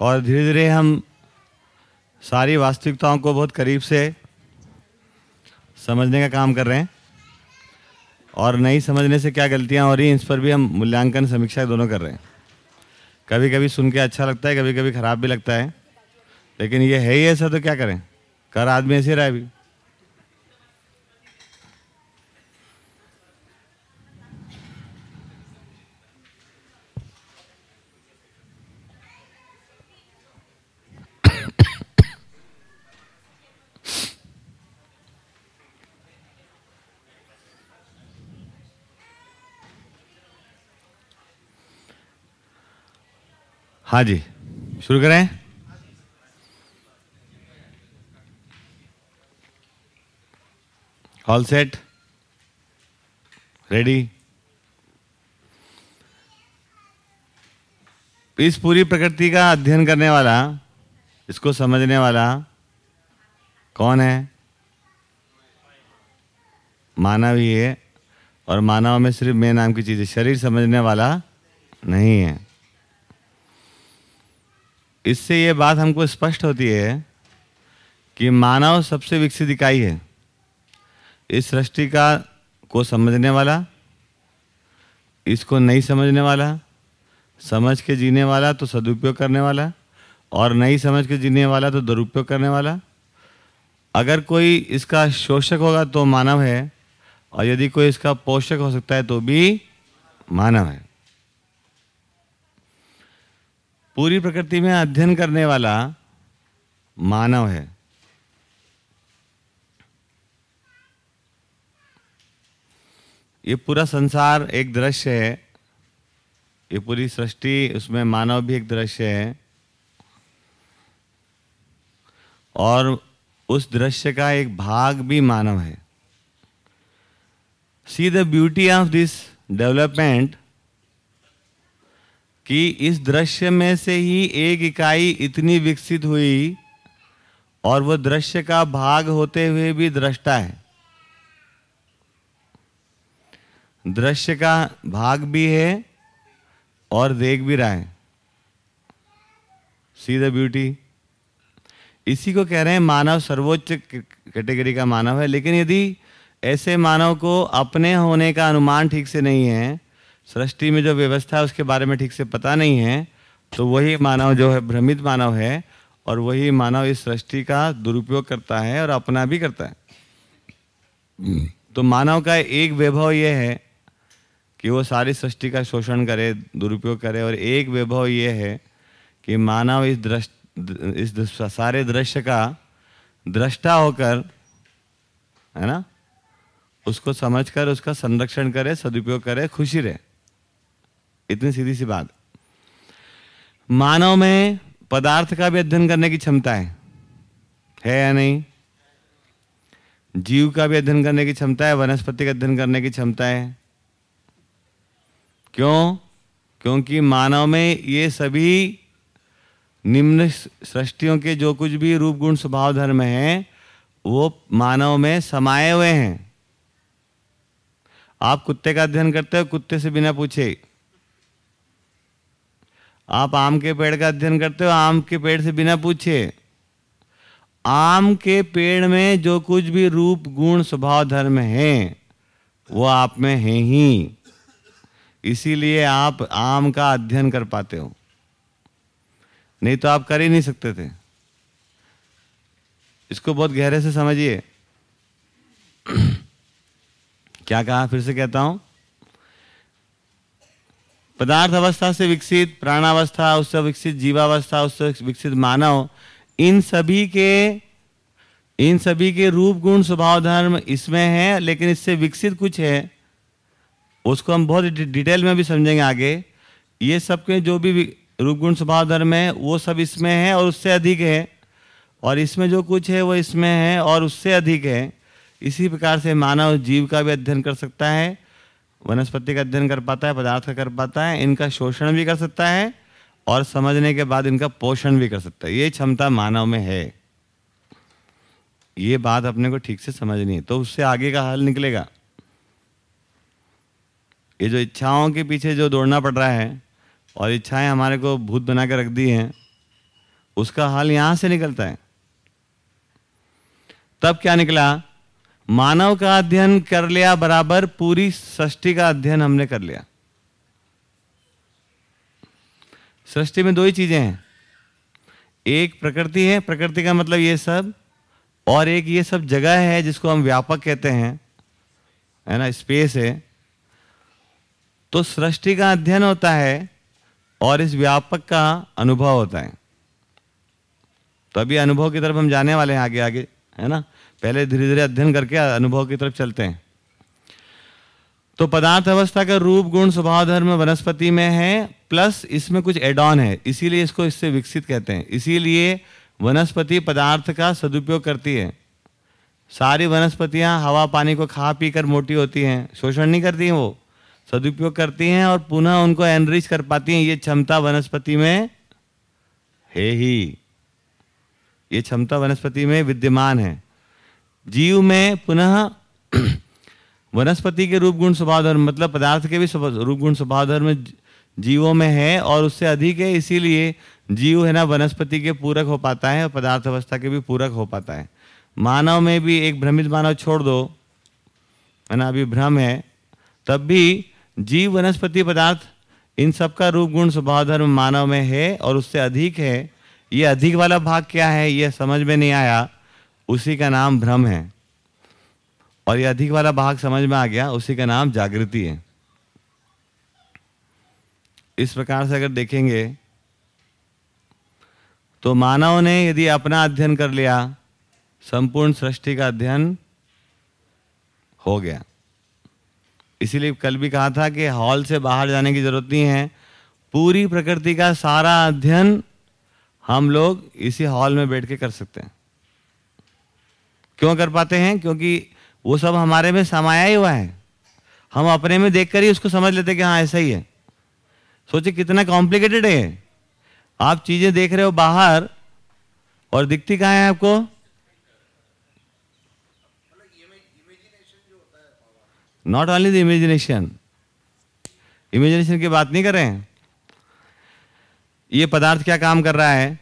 और धीरे धीरे हम सारी वास्तविकताओं को बहुत करीब से समझने का काम कर रहे हैं। और नहीं समझने से क्या गलतियाँ हो रही हैं, इस पर भी हम मूल्यांकन समीक्षा दोनों कर रहे हैं। कभी कभी सुन के अच्छा लगता है कभी कभी खराब भी लगता है। लेकिन ये है ही ऐसा तो क्या करें? कर आदमी ऐसे रहा है अभी। हाँ जी, शुरू करें। ऑल सेट रेडी इस पूरी प्रकृति का अध्ययन करने वाला, इसको समझने वाला कौन है? मानव ही है और मानव में सिर्फ़ मैं नाम की चीज़ है शरीर समझने वाला नहीं है। इससे ये बात हमको स्पष्ट होती है कि मानव सबसे विकसित इकाई है। इस सृष्टि का को समझने वाला, इसको नहीं समझने वाला, समझ के जीने वाला तो सदुपयोग करने वाला और नहीं समझ के जीने वाला तो दुरुपयोग करने वाला। अगर कोई इसका शोषक होगा तो मानव है और यदि कोई इसका पोषक हो सकता है तो भी मानव है। पूरी प्रकृति में अध्ययन करने वाला मानव है। ये पूरा संसार एक दृश्य है। ये पूरी सृष्टि, उसमें मानव भी एक दृश्य है। और उस दृश्य का एक भाग भी मानव है। See the beauty of this development कि इस दृश्य में से ही एक इकाई इतनी विकसित हुई और वो दृश्य का भाग होते हुए भी दृष्टा है। दृश्य का भाग भी है और देख भी रहा है। सी द ब्यूटी इसी को कह रहे हैं मानव सर्वोच्च कैटेगरी का मानव है, लेकिन यदि ऐसे मानव को अपने होने का अनुमान ठीक से नहीं है सृष्टि में जो व्यवस्था है उसके बारे में ठीक से पता नहीं है तो वही मानव जो है भ्रमित मानव है और वही मानव इस सृष्टि का दुरुपयोग करता है और अपना भी करता है। तो मानव का एक वैभव यह है कि वो सारी सृष्टि का शोषण करे दुरुपयोग करे और एक वैभव यह है कि मानव इस दृष्ट इस सारे दृश्य का दृष्टा होकर है ना उसको समझकर उसका संरक्षण करे सदुपयोग करे खुशी रहे। इतनी सीधी सी बात। मानव में पदार्थ का भी अध्ययन करने की क्षमता है। है या नहीं? जीव का भी अध्ययन करने की क्षमता है, वनस्पति का अध्ययन करने की क्षमता है। क्यों? क्योंकि मानव में ये सभी निम्न सृष्टियों के जो कुछ भी रूप, गुण, स्वभाव, धर्म हैं, वो मानव में समाये हुए हैं। आप कुत्ते का अध्ययन करते हो, कुत्ते से बिना पूछे। आप आम के पेड़ का अध्ययन करते हो, आम के पेड़ से बिना पूछे। आम के पेड़ में जो कुछ भी रूप, गुण, स्वभाव, धर्म है, वो आप में है ही। इसीलिए आप आम का अध्ययन कर पाते हो। नहीं तो आप कर ही नहीं सकते थे। इसको बहुत गहरे से समझिए। क्या कहा फिर से कहता हूँ? पदार्थ अवस्था से विकसित, प्राणावस्था, उससे विकसित, जीवावस्था, उससे विकसित मानव, इन सभी के, इन सभी के रूप गुण, स्वभाव, धर्म इसमें है, लेकिन इससे विकसित कुछ है, उसको हम बहुत डिटेल में भी समझेंगे आगे। ये सब के जो भी रूप गुण, स्वभाव, धर्म है, वो सब इसमें है और उससे अधिक है। और इसमें जो कुछ है, वो इसमें है और उससे अधिक है। इसी प्रकार से मानव जीव का भी अध्ययन कर सकता है। वनस्पति का अध्ययन कर पाता है, पदार्थ का कर पाता है, इनका शोषण भी कर सकता है और समझने के बाद इनका पोषण भी कर सकता है। ये क्षमता मानव में है। ये बात अपने को ठीक से समझनी है तो उससे आगे का हल निकलेगा। ये जो इच्छाओं के पीछे जो दौड़ना पड़ रहा है और इच्छाएँ हमारे को भूत बना के रख दी हैं, उसका हल यहाँ से निकलता है। तब क्या निकला? मानव का अध्ययन कर लिया बराबर, पूरी सृष्टि का अध्ययन हमने कर लिया। सृष्टि में दो ही चीज़ें हैं। एक प्रकृति है, प्रकृति का मतलब ये सब, और एक ये सब जगह है जिसको हम व्यापक कहते हैं, है ना, स्पेस है। तो सृष्टि का अध्ययन होता है, और इस व्यापक का अनुभव होता है। तो अभी अनुभव की तरफ़ हम जाने वाले हैं आगे आगे है ना? पहले धीरे धीरे अध्ययन करके अनुभव की तरफ़ चलते हैं। तो पदार्थ अवस्था का रूप, गुण, स्वभाव, धर्म वनस्पति में है, प्लस इसमें कुछ एड ऑन है। इसीलिए इसको इससे विकसित कहते हैं। इसीलिए वनस्पति पदार्थ का सदुपयोग करती है। सारी वनस्पतियाँ हवा, पानी को खा पी कर मोटी होती हैं। शोषण नहीं करती हैं वो। सदुपयोग करती हैं और पुनः उनको एनरिच कर पाती हैं। ये क्षमता वनस्पति में है ही। ये क्षमता वनस्पति में विद्यमान है। जीव में पुनः वनस्पति के रूप गुण, स्वभाव, धर्म मतलब पदार्थ के भी रूप गुण, स्वभाव, धर्म जीवों में है और उससे अधिक है, इसीलिए जीव है ना वनस्पति के पूरक हो पाता है और पदार्थ अवस्था के भी पूरक हो पाता है। मानव में भी एक भ्रमित मानव छोड़ दो, है ना, अभी भ्रम है, तब भी जीव, वनस्पति, पदार्थ, इन सब का रूप गुण, स्वभाव, धर्म मानव में है और उससे अधिक है। ये अधिक वाला भाग क्या है, ये समझ में नहीं आया। उसी का नाम भ्रम है। और ये अधिक वाला भाग समझ में आ गया, उसी का नाम जागृति है। इस प्रकार से अगर देखेंगे तो मानव ने यदि अपना अध्ययन कर लिया, संपूर्ण सृष्टि का अध्ययन हो गया। इसीलिए कल भी कहा था कि हॉल से बाहर जाने की ज़रूरत नहीं है। पूरी प्रकृति का सारा अध्ययन हम लोग इसी हॉल में बैठ के कर सकते हैं। क्यों कर पाते हैं? क्योंकि वो सब हमारे में समाया ही हुआ है। हम अपने में देखकर ही उसको समझ लेते कि हाँ ऐसा ही है। सोचिए, कितना कॉम्प्लिकेटेड है आप चीज़ें देख रहे हो बाहर, और दिखती कहाँ है आपको? Not only the imagination imagination की बात नहीं कर रहे हैं। ये पदार्थ क्या काम कर रहा है?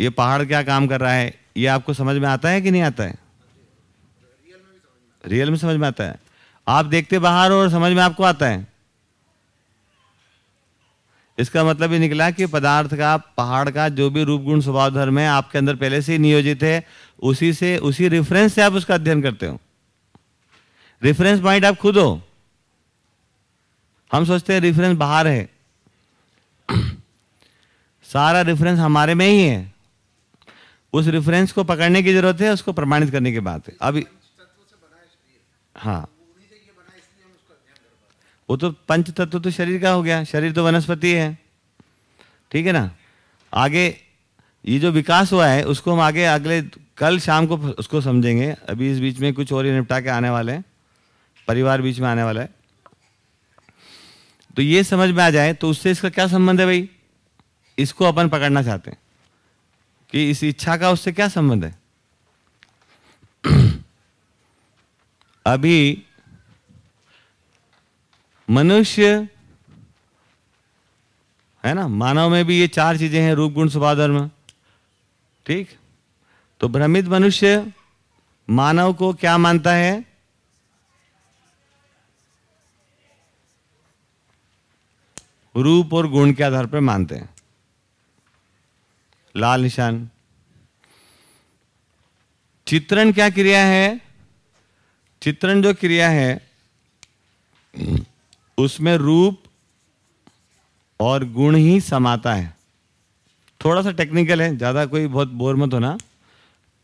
ये पहाड़ क्या काम कर रहा है? ये आपको समझ में आता है कि नहीं आता है? रियल में समझ में आता है। आप देखते बाहर और समझ में आपको आता है। इसका मतलब ये निकला कि पदार्थ का, पहाड़ का जो भी रूप गुण स्वभाव धर्म है, आपके अंदर पहले से ही नियोजित है, उसी से, उसी रेफरेंस से आप उसका अध्ययन करते हो। रेफरेंस पॉइंट आप खुद हो। हम सोचते हैं रेफरेंस बाहर है। सारा रेफरेंस हमारे में ही है। उस रेफरेंस को पकड़ने की ज़रूरत है, उसको प्रमाणित करने की बात है। अभी हाँ। वो तो पंच तत्व तो शरीर का हो गया, शरीर तो वनस्पति है। ठीक है ना? आगे, ये जो विकास हुआ है, उसको हम आगे, अगले कल शाम को उसको समझेंगे। अभी इस बीच में कुछ और ही निपटा के आने वाले हैं। परिवार बीच में आने वाला है। तो ये समझ में आ जाए तो उससे इसका क्या संबंध है भाई? इसको अपन पकड़ना चाहते हैं। कि इस इच्छा का उससे क्या संबंध है? अभी मनुष्य, है ना, मानव में भी ये चार चीज़ें हैं, रूप, गुण, स्वभाव, धर्म। ठीक? तो भ्रमित मनुष्य मानव को क्या मानता है? रूप और गुण के आधार पर मानते हैं। लाल निशान। चित्रण क्या क्रिया है? चित्रण जो क्रिया है, उसमें रूप और गुण ही समाता है। थोड़ा सा टेक्निकल है, ज़्यादा कोई बहुत बोर मत होना।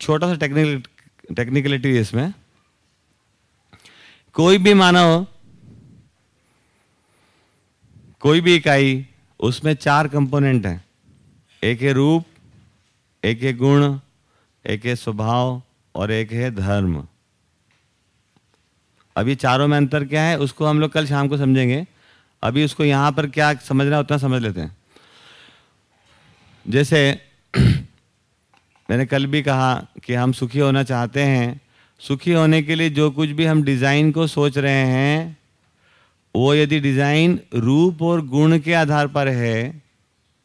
छोटा सा टेक्निकल टेक्निकलिटी है इसमें। कोई भी मानव, कोई भी इकाई, उसमें चार कंपोनेंट हैं। एक है रूप एक है गुण, एक है स्वभाव और एक है धर्म। अभी चारों में अंतर क्या है, उसको हम लोग कल शाम को समझेंगे। अभी उसको यहाँ पर क्या समझना उतना समझ लेते हैं। जैसे, मैंने कल भी कहा कि हम सुखी होना चाहते हैं। सुखी होने के लिए जो कुछ भी हम डिज़ाइन को सोच रहे हैं, वो यदि डिज़ाइन रूप और गुण के आधार पर है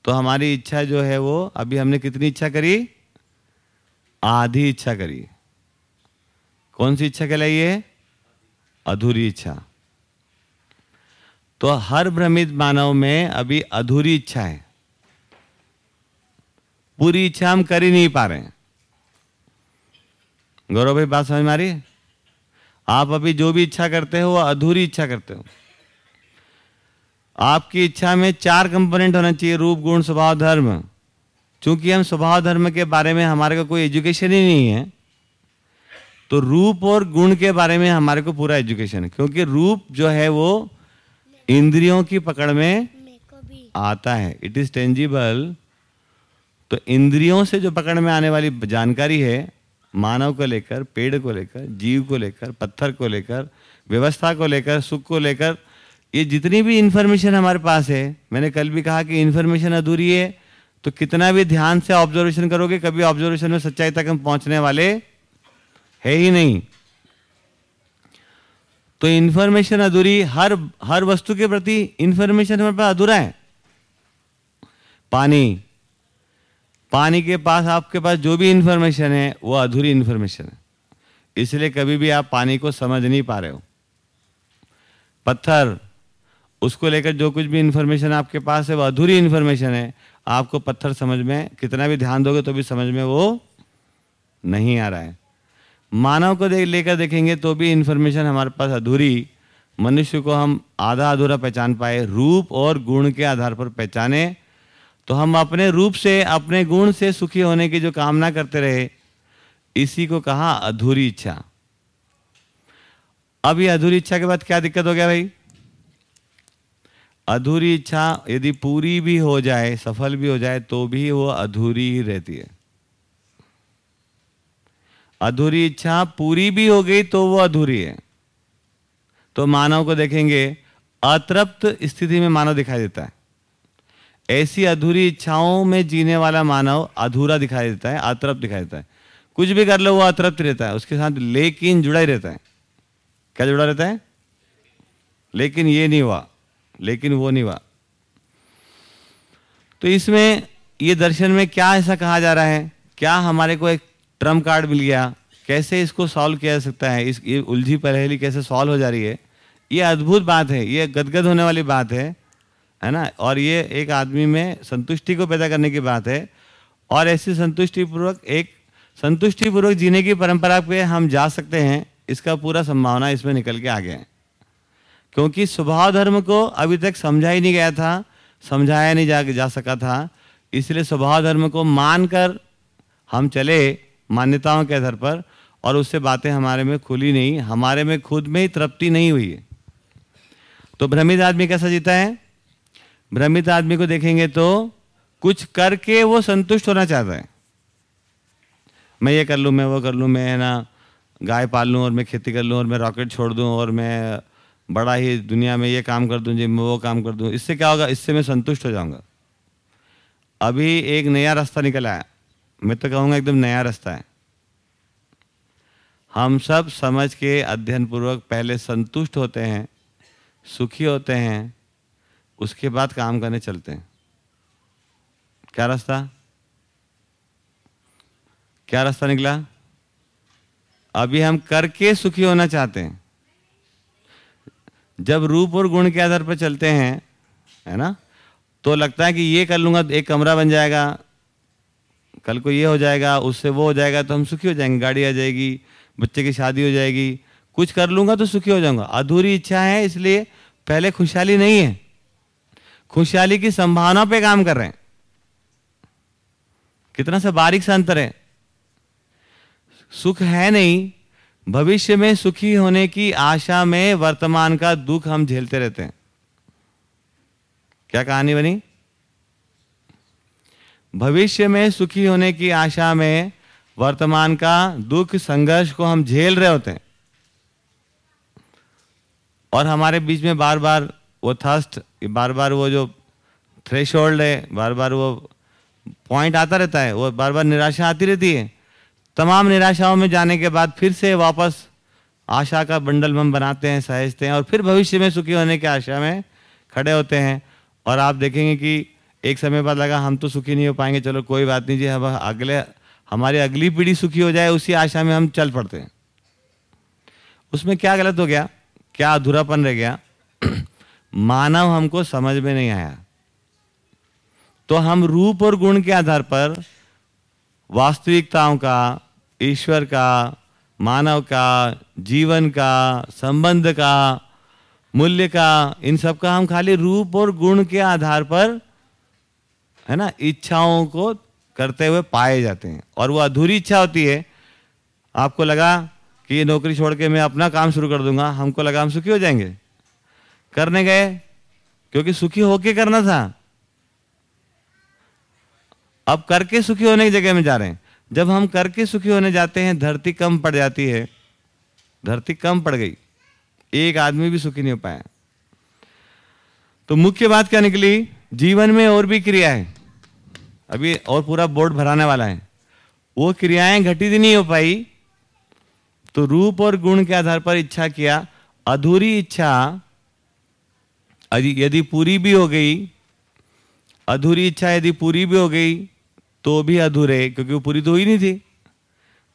तो हमारी इच्छा जो है वो, अभी हमने कितनी इच्छा करी? आधी इच्छा करी। कौन सी इच्छा कहलाई है? अधूरी इच्छा। तो हर भ्रमित मानव में अभी अधूरी इच्छा है। पूरी इच्छा हम कर ही नहीं पा रहे गौरव भाई, बात समझ में आ रही है? आप अभी जो भी इच्छा करते हो, वो अधूरी इच्छा करते हो। आपकी इच्छा में चार कंपोनेंट होना चाहिए, रूप, गुण, स्वभाव, धर्म। क्योंकि हम स्वभाव, धर्म के बारे में हमारे को कोई एजुकेशन ही नहीं है तो रूप और गुण के बारे में हमारे को पूरा एजुकेशन है। क्योंकि रूप जो है वो इंद्रियों की पकड़ में आता है। इट इज़ टेंजिबल तो इंद्रियों से जो पकड़ में आने वाली जानकारी है, मानव को लेकर, पेड़ को लेकर, जीव को लेकर, पत्थर को लेकर, व्यवस्था को लेकर, सुख को लेकर ये जितनी भी इंफॉर्मेशन हमारे पास है, मैंने कल भी कहा कि इंफॉर्मेशन अधूरी है तो कितना भी ध्यान से ऑब्जर्वेशन करोगे, कभी ऑब्जर्वेशन में सच्चाई तक हम पहुँचने वाले है ही नहीं। तो इंफॉर्मेशन अधूरी, हर हर वस्तु के प्रति इंफॉर्मेशन हमारे पास अधूरा है। पानी। पानी के पास आपके पास जो भी इंफॉर्मेशन है, वो अधूरी इंफॉर्मेशन है। इसलिए कभी भी आप पानी को समझ नहीं पा रहे हो। पत्थर। उसको लेकर जो कुछ भी इंफॉर्मेशन आपके पास है, वो अधूरी इंफॉर्मेशन है, आपको पत्थर समझ में, कितना भी ध्यान दोगे तो भी समझ में वो नहीं आ रहा है। मानव को देख, लेकर देखेंगे तो भी इंफॉर्मेशन हमारे पास अधूरी, मनुष्य को हम आधा अधूरा पहचान पाए, रूप और गुण के आधार पर पहचाने तो हम अपने रूप से, अपने गुण से सुखी होने की जो कामना करते रहे, इसी को कहा अधूरी इच्छा। अब ये अधूरी इच्छा के बाद क्या दिक्कत हो गया भाई? अधूरी इच्छा यदि पूरी भी हो जाए, सफल भी हो जाए तो भी वो अधूरी ही रहती है। अधूरी इच्छा पूरी भी हो गई तो वो अधूरी है। तो मानव को देखेंगे, अतृप्त स्थिति में मानव दिखाई देता है। ऐसी अधूरी इच्छाओं में जीने वाला मानव अधूरा दिखाई देता है, अतृप्त दिखाई देता है। कुछ भी कर लो, वो अतृप्त रहता है। उसके साथ लेकिन जुड़ा ही रहता है। क्या जुड़ा रहता है? लेकिन ये नहीं हुआ। लेकिन वो नहीं हुआ। तो इसमें, ये दर्शन में क्या ऐसा कहा जा रहा है? क्या हमारे को एक ट्रम कार्ड मिल गया? कैसे इसको सॉल्व किया जा सकता है? इस, ये उलझी परहेली कैसे सॉल्व हो जा रही है? ये अद्भुत बात है, ये गदगद होने वाली बात है है ना? और ये एक आदमी में संतुष्टि को पैदा करने की बात है। और ऐसी संतुष्टि पूर्वक एक संतुष्टि पूर्वक जीने की परंपरा पे हम जा सकते हैं, इसका पूरा संभावना इसमें निकल के आ गया है। क्योंकि स्वभाव धर्म को अभी तक समझा ही नहीं गया था, समझाया नहीं जा जा सका था। इसलिए स्वभाव धर्म को मानकर हम चले मान्यताओं के आधार पर, और उससे बातें हमारे में खुली नहीं, हमारे में खुद में ही तृप्ति नहीं हुई है। तो भ्रमित आदमी कैसा जीता है? भ्रमित आदमी को देखेंगे तो कुछ करके वो संतुष्ट होना चाहता है। मैं ये कर लूँ, मैं वो कर लूँ, मैं ना गाय पाल लूँ, और मैं खेती कर लूँ, और मैं रॉकेट छोड़ दूँ, और मैं बड़ा ही दुनिया में ये काम कर दूँ, जी, मैं वो काम कर दूँ। इससे क्या होगा? इससे मैं संतुष्ट हो जाऊँगा। अभी एक नया रास्ता निकल आया मैं तो कहूँगा एकदम नया रास्ता है। हम सब समझ के अध्ययन पूर्वक पहले संतुष्ट होते हैं, सुखी होते हैं, उसके बाद काम करने चलते हैं। क्या रास्ता? क्या रास्ता निकला? अभी हम करके सुखी होना चाहते हैं। जब रूप और गुण के आधार पर चलते हैं, है ना? तो लगता है कि ये कर लूँगा, एक कमरा बन जाएगा, कल को ये हो जाएगा, उससे वो हो जाएगा तो हम सुखी हो जाएँगे, गाड़ी आ जाएगी, बच्चे की शादी हो जाएगी। कुछ कर लूँगा तो सुखी हो जाऊँगा। अधूरी इच्छा है, इसलिए पहले खुशहाली नहीं है। खुशहाली की संभावना पे काम कर रहे हैं। कितना सा बारीक सा अंतर है। सुख है नहीं भविष्य में सुखी होने की आशा में वर्तमान का दुख हम झेलते रहते हैं। क्या कहानी बनी? भविष्य में सुखी होने की आशा में वर्तमान का दुख, संघर्ष को हम झेल रहे होते हैं। और हमारे बीच में बार बार वो थर्स्ट बार बार वो जो थ्रेश है बार बार वो पॉइंट आता रहता है, वो बार बार निराशा आती रहती है। तमाम निराशाओं में जाने के बाद फिर से वापस आशा का बंडल हम बनाते हैं, सहेजते हैं और फिर भविष्य में सुखी होने की आशा में खड़े होते हैं। और आप देखेंगे कि एक समय बाद लगा, हम तो सुखी नहीं हो पाएँगे। चलो, कोई बात नहीं जी हम अगले, हमारी अगली पीढ़ी सुखी हो जाए, उसी आशा में हम चल पड़ते हैं। उसमें क्या गलत हो गया? क्या अधूरापन रह गया? मानव हमको समझ में नहीं आया। तो हम रूप और गुण के आधार पर वास्तविकताओं का ईश्वर का, मानव का, जीवन का, संबंध का, मूल्य का, इन सब का हम खाली रूप और गुण के आधार पर, है ना, इच्छाओं को करते हुए पाए जाते हैं। और वो अधूरी इच्छा होती है। आपको लगा कि ये नौकरी छोड़ के मैं अपना काम शुरू कर दूँगा, हमको लगा हम सुखी हो जाएँगे। करने गए, क्योंकि सुखी होके करना था। अब करके सुखी होने की जगह में जा रहे हैं। जब हम करके सुखी होने जाते हैं, धरती कम पड़ जाती है। धरती कम पड़ गई। एक आदमी भी सुखी नहीं हो पाया। तो मुख्य बात क्या निकली? जीवन में और भी क्रिया है अभी और पूरा बोर्ड भराने वाला है। वो क्रियाएँ घटित नहीं हो पाई। तो रूप और गुण के आधार पर इच्छा किया। अधूरी इच्छा यदि पूरी भी हो गई, अधूरी इच्छा यदि पूरी भी हो गई तो भी अधूरे क्योंकि वो पूरी तो हुई नहीं थी।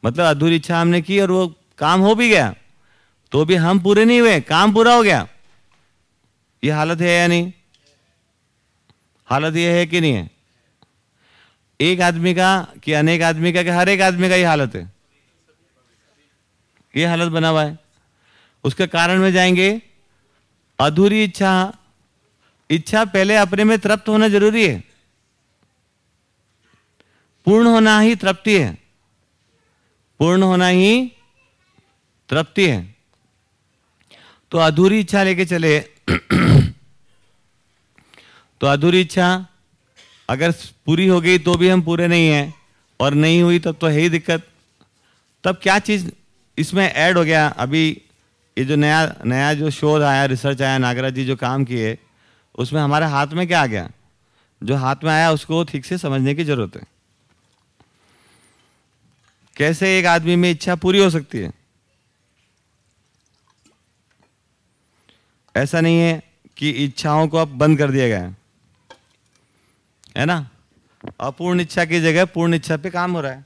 मतलब अधूरी इच्छा हमने की और वो काम हो भी गया। तो भी हम पूरे नहीं हुए, काम पूरा हो गया। ये हालत है या नहीं? हालत ये है कि नहीं है? एक आदमी का कि अनेक आदमी का कि हर एक आदमी का ये हालत है? ये हालत बना हुआ है। उसके कारण में जाएँगे, अधूरी इच्छा इच्छा पहले अपने में तृप्त होना ज़रूरी है। पूर्ण होना ही तृप्ति है। पूर्ण होना ही तृप्ति है। तो अधूरी इच्छा लेके चले। तो अधूरी इच्छा अगर पूरी हो गई तो भी हम पूरे नहीं हैं और नहीं हुई तब तो है ही दिक्कत। तब क्या चीज़ इसमें ऐड हो गया? अभी ये जो नया नया जो शोध आया रिसर्च आया, नागराज जी जो काम किए, उसमें हमारे हाथ में क्या आ गया? जो हाथ में आया, उसको ठीक से समझने की ज़रूरत है। कैसे एक आदमी में इच्छा पूरी हो सकती है? ऐसा नहीं है कि इच्छाओं को अब बंद कर दिया गया है। ना? अपूर्ण इच्छा की जगह पूर्ण इच्छा पे काम हो रहा है।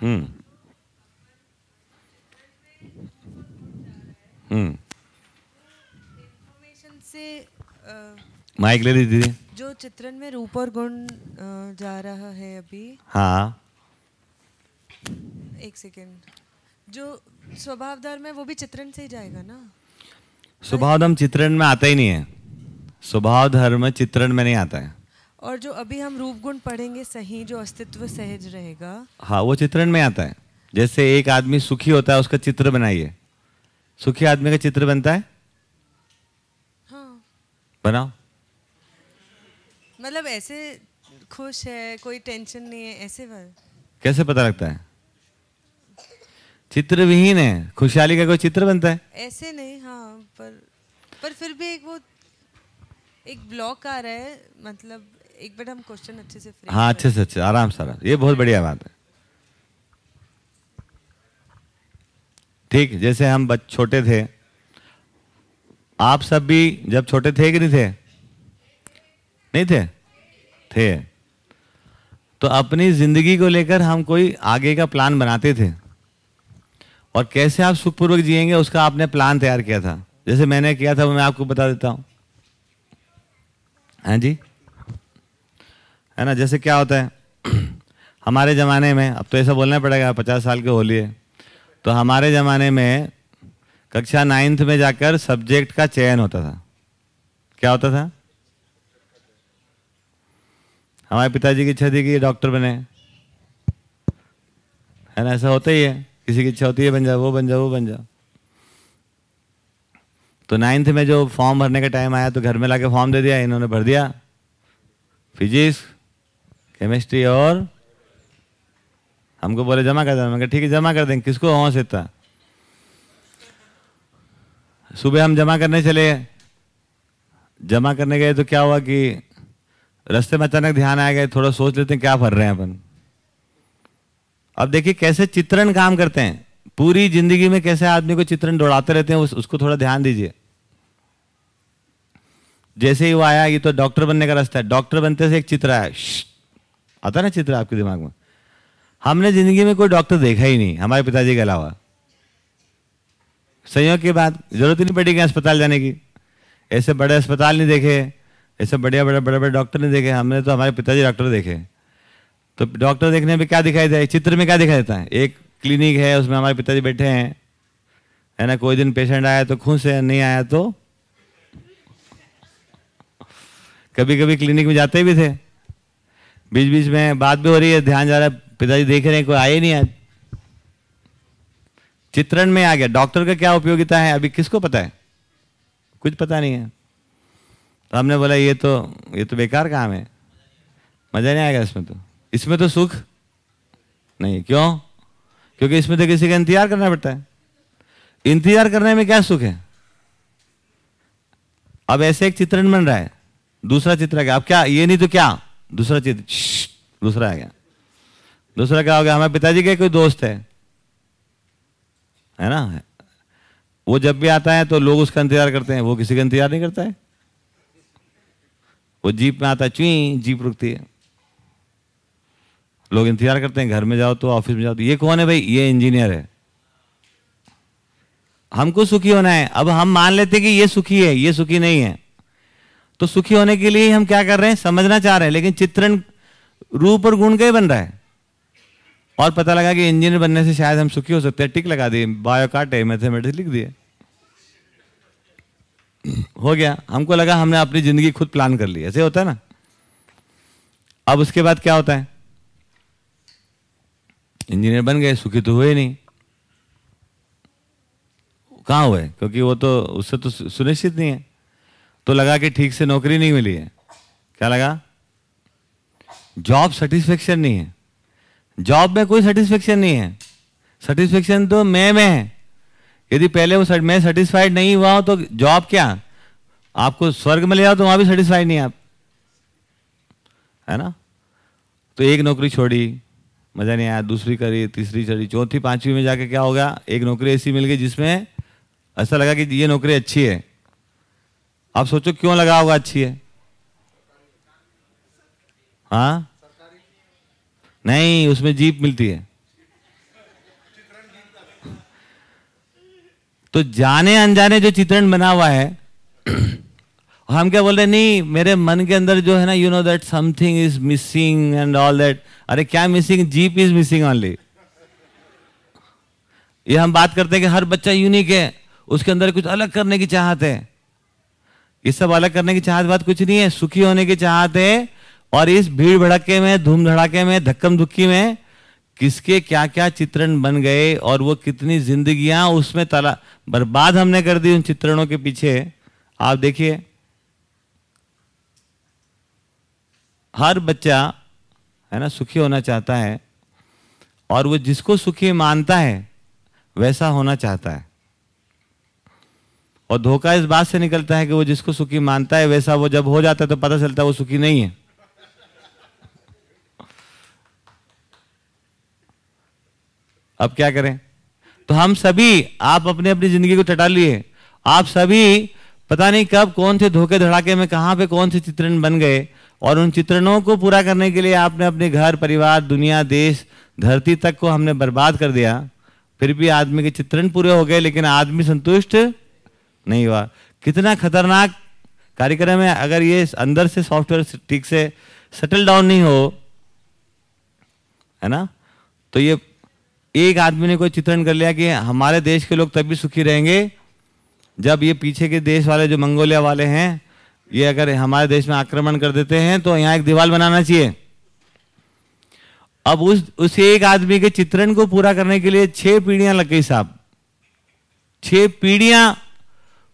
हम्म। हम्म। से माइक ले ली दीदी। जो चित्रण में रूप और गुण जा रहा है अभी। हाँ। एक सेकेंड। जो स्वभाव धर्म है वो भी चित्रण से ही जाएगा ना? स्वभाव धर्म चित्रण में आता ही नहीं है। स्वभाव धर्म चित्रण में नहीं आता है। और जो अभी हम रूप गुण पढ़ेंगे सही जो अस्तित्व सहज रहेगा। हाँ वो चित्रण में आता है। जैसे एक आदमी सुखी होता है उसका चित्र बनाइए। सुखी आदमी का चित्र बनता है? हाँ। बनाओ। मतलब ऐसे खुश है कोई टेंशन नहीं है ऐसे बार कैसे पता लगता है? चित्र विहीन है खुशहाली का कोई चित्र बनता है? ऐसे नहीं हाँ पर पर फिर भी एक वो एक ब्लॉक आ रहा है मतलब एक बार हम क्वेश्चन अच्छे से हाँ अच्छे से अच्छे आराम से आराम ये बहुत बढ़िया बात है। ठीक जैसे हम छोटे थे आप सब भी जब छोटे थे कि नहीं थे? नहीं थे? थे। तो अपनी ज़िंदगी को लेकर हम कोई आगे का प्लान बनाते थे। और कैसे आप सुखपूर्वक जिएँगे, उसका आपने प्लान तैयार किया था। जैसे मैंने किया था, वो मैं आपको बता देता हूँ। हाँ जी? है ना? जैसे क्या होता है, हमारे ज़माने में, अब तो ऐसा बोलना पड़ेगा, पचास साल के होली है। तो हमारे ज़माने में कक्षा नाइन्थ में जाकर सब्जेक्ट का चयन होता था। क्या होता था? हमारे पिताजी की इच्छा थी कि ये डॉक्टर बने। है ना, ऐसा होता ही है। किसी की इच्छा होती है, बन जाओ, वो बन जाओ, वो बन जाओ। तो नाइन्थ में जो फॉर्म भरने का टाइम आया तो घर में लाके फॉर्म दे दिया, इन्होंने भर दिया। फिजिक्स केमिस्ट्री और हमको बोले, जमा कर देना। ठीक है, जमा कर देंगे। किसको हौस इतना सुबह हम जमा करने चले। जमा करने गए तो क्या हुआ कि रास्ते में अचानक ध्यान आ गया थोड़ा सोच लेते हैं क्या भर रहे हैं अपन। अब देखिए कैसे चित्रण काम करते हैं। पूरी ज़िंदगी में कैसे आदमी को चित्रण दौड़ाते रहते हैं उस, उसको थोड़ा ध्यान दीजिए। जैसे ही वो आया ये तो डॉक्टर बनने का रास्ता है। डॉक्टर बनते से एक चित्र आया आता ना चित्र आपके दिमाग में? हमने ज़िंदगी में कोई डॉक्टर देखा ही नहीं हमारे पिताजी के अलावा। संयोग की बात ज़रूरत ही नहीं पड़ेगी अस्पताल जाने की। ऐसे बड़े अस्पताल नहीं देखे ऐसे बढ़िया बड़े बड़े बड़े डॉक्टर नहीं देखे। हमने तो हमारे पिताजी डॉक्टर देखे। तो डॉक्टर देखने में क्या दिखाई है? चित्र में क्या दिखाई देता है? एक क्लिनिक है, उसमें हमारे पिताजी बैठे हैं। है ना, कोई दिन पेशेंट आया तो खुश है, नहीं आया तो? कभी कभी क्लिनिक में जाते भी थे। बीच बीच में बात भी हो रही है, ध्यान जा रहा है, पिताजी देख रहे हैं, कोई आए नहीं आज चित्रण में आ गया। डॉक्टर का क्या उपयोगिता है? अभी किसको पता है? कुछ पता नहीं है। तो हमने बोला, ये तो ये तो बेकार काम है। मज़ा नहीं आएगा इसमें तो। इसमें तो सुख नहीं, क्यों? क्योंकि इसमें तो किसी का इंतज़ार करना पड़ता है। इंतज़ार करने में क्या सुख है? अब ऐसे एक चित्रण बन रहा है, दूसरा चित्र आ गया। अब क्या, ये नहीं तो क्या? दूसरा चित्र दूसरा आ गया। दूसरा क्या हो गया? हमारे पिताजी के कोई दोस्त है। है ना? वो जब भी आता है तो लोग उसका इंतज़ार करते हैं, वो किसी का इंतज़ार नहीं करता है। वो जीप में आता चुई, जीप रुकती है। लोग इंतज़ार करते हैं, घर में जाओ तो ऑफ़िस में जाओ तो ये कौन है भाई? ये इंजीनियर है। हमको सुखी होना है। अब हम मान लेते कि ये सुखी है, ये सुखी नहीं है। तो सुखी होने के लिए हम क्या कर रहे हैं? समझना चाह रहे हैं, लेकिन चित्रण रूप और गुण का ही बन रहा है। और पता लगा कि इंजीनियर बनने से शायद हम सुखी हो सकते हैं। टिक लगा दिए बायो काटे मैथमेटिक्स लिख दिए। हो गया। हमको लगा हमने अपनी ज़िंदगी खुद प्लान कर ली। ऐसे होता है ना? अब उसके बाद क्या होता है? इंजीनियर बन गए, सुखी तो हुए नहीं। कहाँ हुए? क्योंकि वो तो उससे तो सुनिश्चित नहीं है। तो लगा कि ठीक से नौकरी नहीं मिली है। क्या लगा? जॉब सेटिस्फेक्शन नहीं है। जॉब में कोई सेटिस्फेक्शन नहीं है। सेटिस्फेक्शन तो मैं में है। यदि पहले वो मैं सेटिस्फाइड नहीं हुआ हूँ तो जॉब क्या? आपको स्वर्ग में ले जाओ तो वहाँ भी सेटिस्फाइड नहीं आप। है ना? तो एक नौकरी छोड़ी, मज़ा नहीं आया, दूसरी करी, तीसरी चढ़ी, चौथी, पांचवी में जाके क्या होगा एक नौकरी ऐसी मिल गई जिसमें ऐसा लगा कि ये नौकरी अच्छी है। आप सोचो क्यों लगा होगा अच्छी है? हाँ? नहीं, उसमें जीप मिलती है। तो जाने अनजाने जो चित्रण बना हुआ है हम क्या बोल रहे नहीं, मेरे मन के अंदर जो है ना you know that something is missing and all that अरे, क्या मिसिंग जीप इज़ मिसिंग ऑनली ये हम बात करते हैं कि हर बच्चा यूनिक है, उसके अंदर कुछ अलग करने की चाहत है। ये सब अलग करने की चाहत बात कुछ नहीं है, सुखी होने की चाहत है, और इस भीड़ भड़के में धूम धड़ाके में धक्कम धुक्की में किसके क्या क्या चित्रण बन गए और वो कितनी जिंदगियाँ उसमें तला, बर्बाद हमने कर दी उन चित्रणों के पीछे। आप देखिए। हर बच्चा, है ना, सुखी होना चाहता है और वो जिसको सुखी मानता है, वैसा होना चाहता है। और धोखा इस बात से निकलता है कि वो जिसको सुखी मानता है, वैसा वो जब हो जाता है तो पता चलता है वो सुखी नहीं है। अब क्या करें? तो हम सभी, आप अपने अपनी ज़िंदगी को चटा लिए। आप सभी, पता नहीं कब कौन से धोखे धड़ाके में कहाँ पे कौन से चित्रण बन गए। और उन चित्रणों को पूरा करने के लिए आपने अपने घर, परिवार, दुनिया, देश, धरती तक को हमने बर्बाद कर दिया। फिर भी आदमी के चित्रण पूरे हो गए, लेकिन आदमी संतुष्ट नहीं हुआ। कितना खतरनाक कार्यक्रम है। अगर ये अंदर से सॉफ्टवेयर ठीक से सेटल डाउन नहीं हो, है ना? तो ये एक आदमी ने कोई चित्रण कर लिया कि हमारे देश के लोग तभी सुखी रहेंगे जब ये पीछे के देश वाले, जो मंगोलिया वाले हैं, ये अगर हमारे देश में आक्रमण कर देते हैं तो यहाँ एक दीवार बनाना चाहिए। अब उस उस एक आदमी के चित्रण को पूरा करने के लिए छह पीढ़ियाँ लग गई साहब। छह पीढ़ियाँ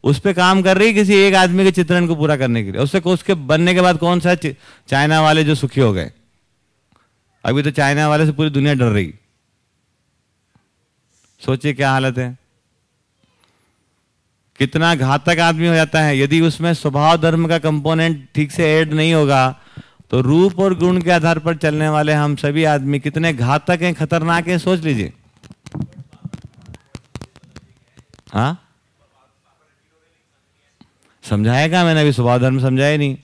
उस पर काम कर रही किसी एक आदमी के चित्रण को पूरा करने के लिए। उससे उसके बनने के बाद कौन सा चाइना वाले जो सुखी हो गए। अभी तो चाइना वाले से पूरी दुनिया डर रही। सोचिए क्या हालत है। कितना घातक आदमी हो जाता है। यदि उसमें स्वभाव धर्म का कंपोनेंट ठीक से ऐड नहीं होगा तो रूप और गुण के आधार पर चलने वाले हम सभी आदमी कितने घातक हैं, खतरनाक हैं, सोच लीजिए। हाँ? समझाएगा मैंने, अभी स्वभाव धर्म समझाया नहीं।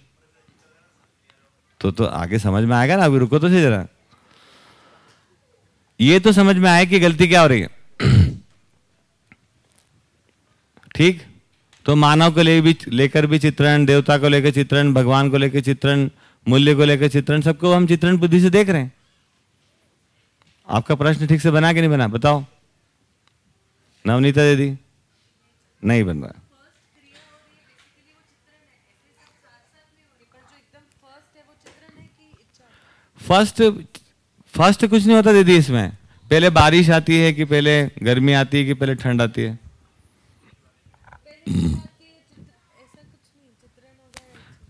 तो तो आगे समझ में आएगा ना, अभी रुको तो सही जरा। ये तो समझ में आए कि गलती क्या हो रही है। ठीक? तो मानव को ले भी, लेकर भी चित्रण, देवता को लेकर चित्रण, भगवान को लेकर चित्रण, मूल्य को लेकर चित्रण, सबको हम चित्रण बुद्धि से देख रहे हैं। आपका प्रश्न ठीक से बना कि नहीं बना? बताओ। नवनीता दीदी? नहीं बन रहा। फ़र्स्ट फ़र्स्ट कुछ नहीं होता दीदी इसमें। पहले बारिश आती है कि पहले गर्मी आती है कि पहले ठंड आती है?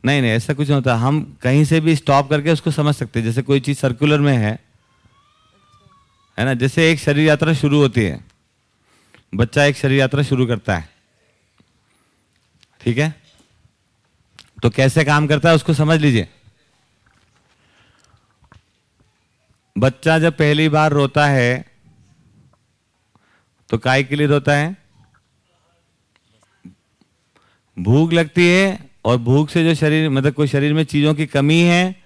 नहीं नहीं ऐसा कुछ नहीं होता। हम कहीं से भी स्टॉप करके उसको समझ सकते हैं। जैसे कोई चीज़ सर्कुलर में है है ना? जैसे एक शरीर यात्रा शुरू होती है। बच्चा एक शरीर यात्रा शुरू करता है। ठीक है? तो कैसे काम करता है उसको समझ लीजिए। बच्चा जब पहली बार रोता है तो काय के लिए रोता है? भूख लगती है और भूख से जो शरीर मतलब कोई शरीर में चीज़ों की कमी है,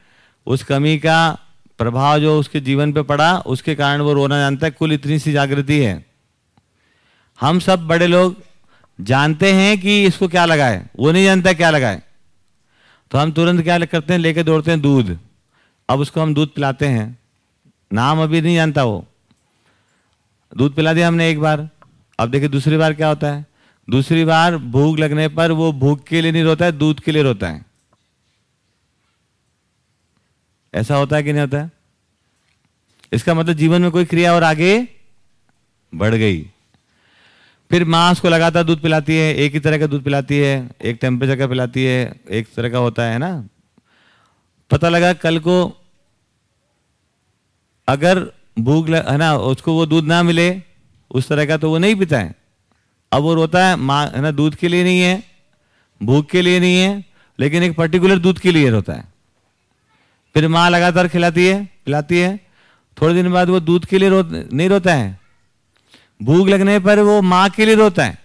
उस कमी का प्रभाव जो उसके जीवन पे पड़ा, उसके कारण वो रोना जानता है। कुल इतनी सी जागृति है। हम सब बड़े लोग जानते हैं कि इसको क्या लगाए। वो नहीं जानता क्या लगाए। तो हम तुरंत क्या करते हैं? लेके दौड़ते हैं दूध। अब उसको हम दूध पिलाते हैं। नाम अभी नहीं जानता वो। दूध पिला दिया हमने एक बार। अब देखिए दूसरी बार क्या होता है? दूसरी बार भूख लगने पर वो भूख के लिए नहीं रोता है, दूध के लिए रोता है। ऐसा होता है कि नहीं होता है? इसका मतलब जीवन में कोई क्रिया और आगे बढ़ गई। फिर माँ उसको लगातार दूध पिलाती है, एक ही तरह का दूध पिलाती है, एक टेम्परेचर का पिलाती है, एक तरह का होता है ना? पता लगा कल को अगर भूख है ना, उसको वो दूध ना मिले, उस तरह का तो वो नहीं पीता है। अब वो रोता है, माँ, है ना, दूध के लिए नहीं है, भूख के लिए नहीं है, लेकिन एक पर्टिकुलर दूध के लिए रोता है। फिर माँ लगातार खिलाती है, पिलाती है, थोड़े दिन बाद वो दूध के लिए रो, नहीं रोता है। भूख लगने पर वो माँ के लिए रोता है।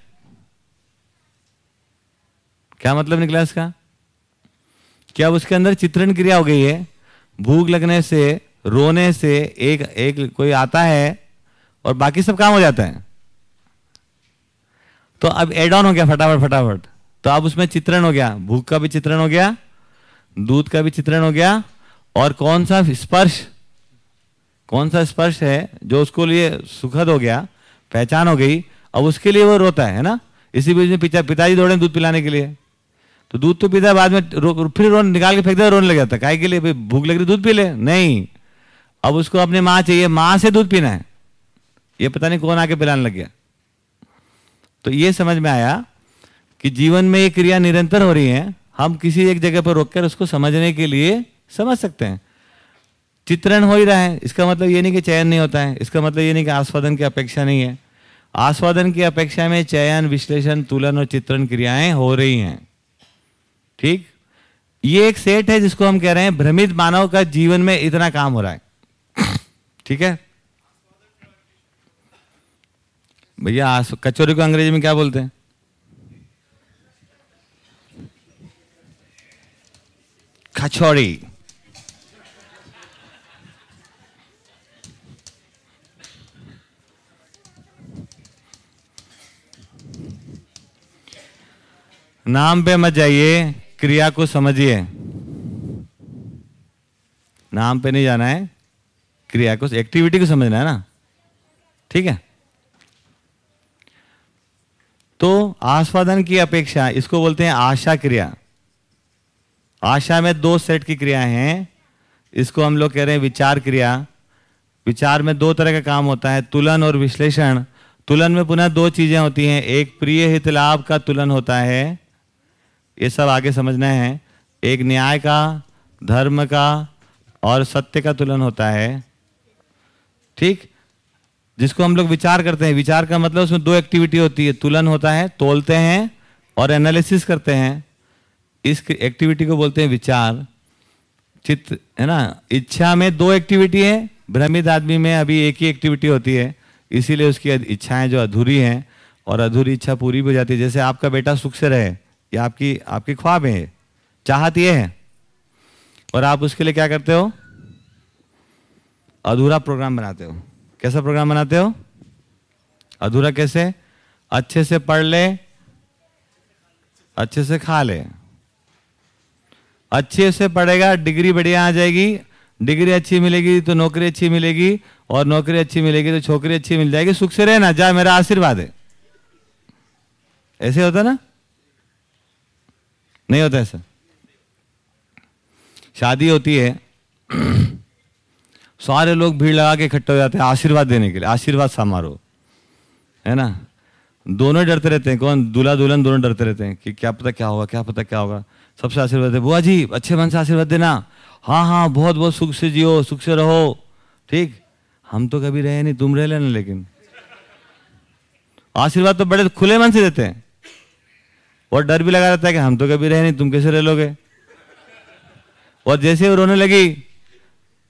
क्या मतलब निकला इसका? क्या उसके अंदर चित्रण क्रिया हो गई है? भूख लगने से, रोने से एक एक कोई आता है और बाकी सब काम हो जाता है। तो अब एड ऑन हो गया फटाफट फटाफट। तो अब उसमें चित्रण हो गया। भूख का भी चित्रण हो गया दूध का भी चित्रण हो गया और कौन सा स्पर्श कौन सा स्पर्श है जो उसको लिए सुखद हो गया पहचान हो गई अब उसके लिए वो रोता है ना? इसी बीच में पिता पिताजी दौड़े दूध पिलाने के लिए। तो दूध तो पीता बाद में रो, फिर रोन निकाल के फेंकता है रोने लग जाता है। के लिए? भूख लग रही दूध पी ले। नहीं। अब उसको अपने माँ चाहिए माँ से दूध पीना है। ये पता नहीं कौन आके पिलाने लग गया। तो ये समझ में आया कि जीवन में ये क्रिया निरंतर हो रही है। हम किसी एक जगह पर रोककर उसको समझने के लिए समझ सकते हैं। चित्रण हो ही रहा है। इसका मतलब ये नहीं कि चयन नहीं होता है। इसका मतलब ये नहीं कि आस्वादन की अपेक्षा नहीं है। आस्वादन की अपेक्षा में चयन, विश्लेषण, तुलन और चित्रण क्रियाएँ हो रही हैं। ठीक? ये एक सेट है जिसको हम कह रहे हैं, भ्रमित मानव का जीवन में इतना काम हो रहा है। ठीक है? भैया कचौरी को अंग्रेज़ी में क्या बोलते हैं? कचौड़ी नाम पे मत जाइए, क्रिया को समझिए। नाम पे नहीं जाना है, क्रिया को एक्टिविटी को समझना है ना? ठीक है? तो आस्वादन की अपेक्षा, इसको बोलते हैं आशा क्रिया। आशा में दो सेट की क्रिया हैं। इसको हम लोग कह रहे हैं विचार क्रिया। विचार में दो तरह का काम होता है, तुलन और विश्लेषण। तुलन में पुनः दो चीज़ें होती हैं, एक प्रिय हित लाभ का तुलन होता है। ये सब आगे समझना है। एक न्याय का, धर्म का और सत्य का तुलन होता है। ठीक? जिसको हम लोग विचार करते हैं, विचार का मतलब उसमें दो एक्टिविटी होती है, तुलन होता है, तोलते हैं और एनालिसिस करते हैं। इस एक्टिविटी को बोलते हैं विचार। चित्त, है ना? इच्छा में दो एक्टिविटी है, भ्रमित आदमी में अभी एक ही एक्टिविटी होती है। इसीलिए उसकी इच्छाएँ जो अधूरी हैं और अधूरी इच्छा पूरी भी हो जाती है। जैसे आपका बेटा सुख से रहे, ये आपकी आपकी ख्वाब है, चाहत ये है। और आप उसके लिए क्या करते हो? अधूरा प्रोग्राम बनाते हो। कैसा प्रोग्राम बनाते हो? अधूरा कैसे? अच्छे से पढ़ ले। अच्छे से खा ले। अच्छे से पढ़ेगा, डिग्री बढ़िया आ जाएगी। डिग्री अच्छी मिलेगी तो नौकरी अच्छी मिलेगी और नौकरी अच्छी मिलेगी तो छोकरी अच्छी मिल जाएगी। सुख से रहना, जा, मेरा आशीर्वाद है। ऐसे होता ना? नहीं होता ऐसा। शादी होती है। सारे लोग भीड़ लगा के इकट्ठे हो जाते हैं आशीर्वाद देने के लिए, आशीर्वाद समारोह। है ना? दोनों डरते रहते हैं, कौन? दूल्हा दुल्हन दोनों डरते रहते हैं कि क्या पता क्या होगा, क्या पता क्या होगा। सबसे आशीर्वाद दे बुआ जी, अच्छे मन से आशीर्वाद देना। हाँ हाँ बहुत बहुत सुख से जियो, सुख से रहो। ठीक? हम तो कभी रहे नहीं, तुम रह लेना लेकिन। आशीर्वाद तो बड़े खुले मन से देते हैं। और डर भी लगा रहता है कि हम तो कभी रहे नहीं, तुम कैसे रह लोगे? और जैसे वो रोने लगी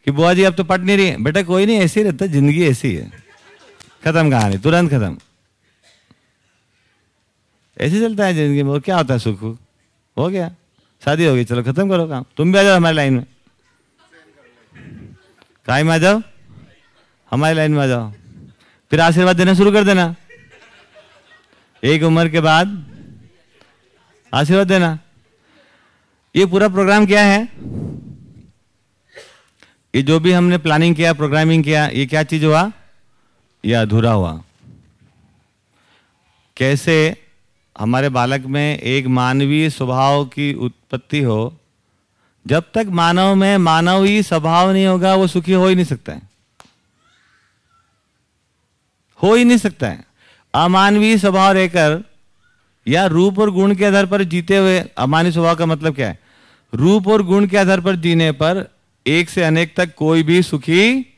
कि बुआ जी अब तो पट नहीं रही बेटा, कोई नहीं, ऐसे ही रहता ज़िंदगी ऐसी है। खत्म कहानी, तुरंत खत्म। ऐसे चलता है ज़िंदगी में क्या होता है, सुख? हो गया। शादी हो गई, चलो खत्म करो काम। तुम भी आ जाओ हमारी लाइन में। काय में आ जाओ? हमारी लाइन में आ जाओ। फिर आशीर्वाद देना शुरू कर देना। एक उम्र के बाद आशीर्वाद देना। ये पूरा प्रोग्राम क्या है? ये जो भी हमने प्लानिंग किया प्रोग्रामिंग किया, ये क्या चीज़ हुआ? ये अधूरा हुआ। कैसे हमारे बालक में एक मानवीय स्वभाव की उत्पत्ति हो, जब तक मानव में मानवीय स्वभाव नहीं होगा, वो सुखी हो ही नहीं सकता है। हो ही नहीं सकता है। अमानवीय स्वभाव रहकर या रूप और गुण के आधार पर जीते हुए, अमानवीय स्वभाव का मतलब क्या है? रूप और गुण के आधार पर जीने पर एक से अनेक तक कोई भी सुखी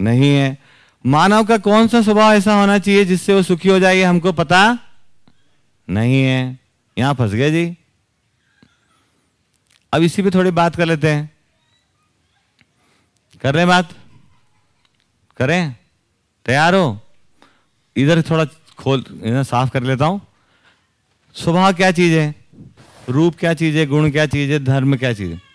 नहीं है। मानव का कौन सा स्वभाव ऐसा होना चाहिए जिससे वो सुखी हो जाए हमको पता नहीं है। यहाँ फंस गए जी। अब इसी पे थोड़ी बात कर लेते हैं। कर रहे हैं बात? करें? तैयार हो? इधर थोड़ा खोल, इधर साफ़ कर लेता हूँ। स्वभाव क्या चीज़ है? रूप क्या चीज़ है? गुण क्या चीज़ है? धर्म क्या चीज़ है?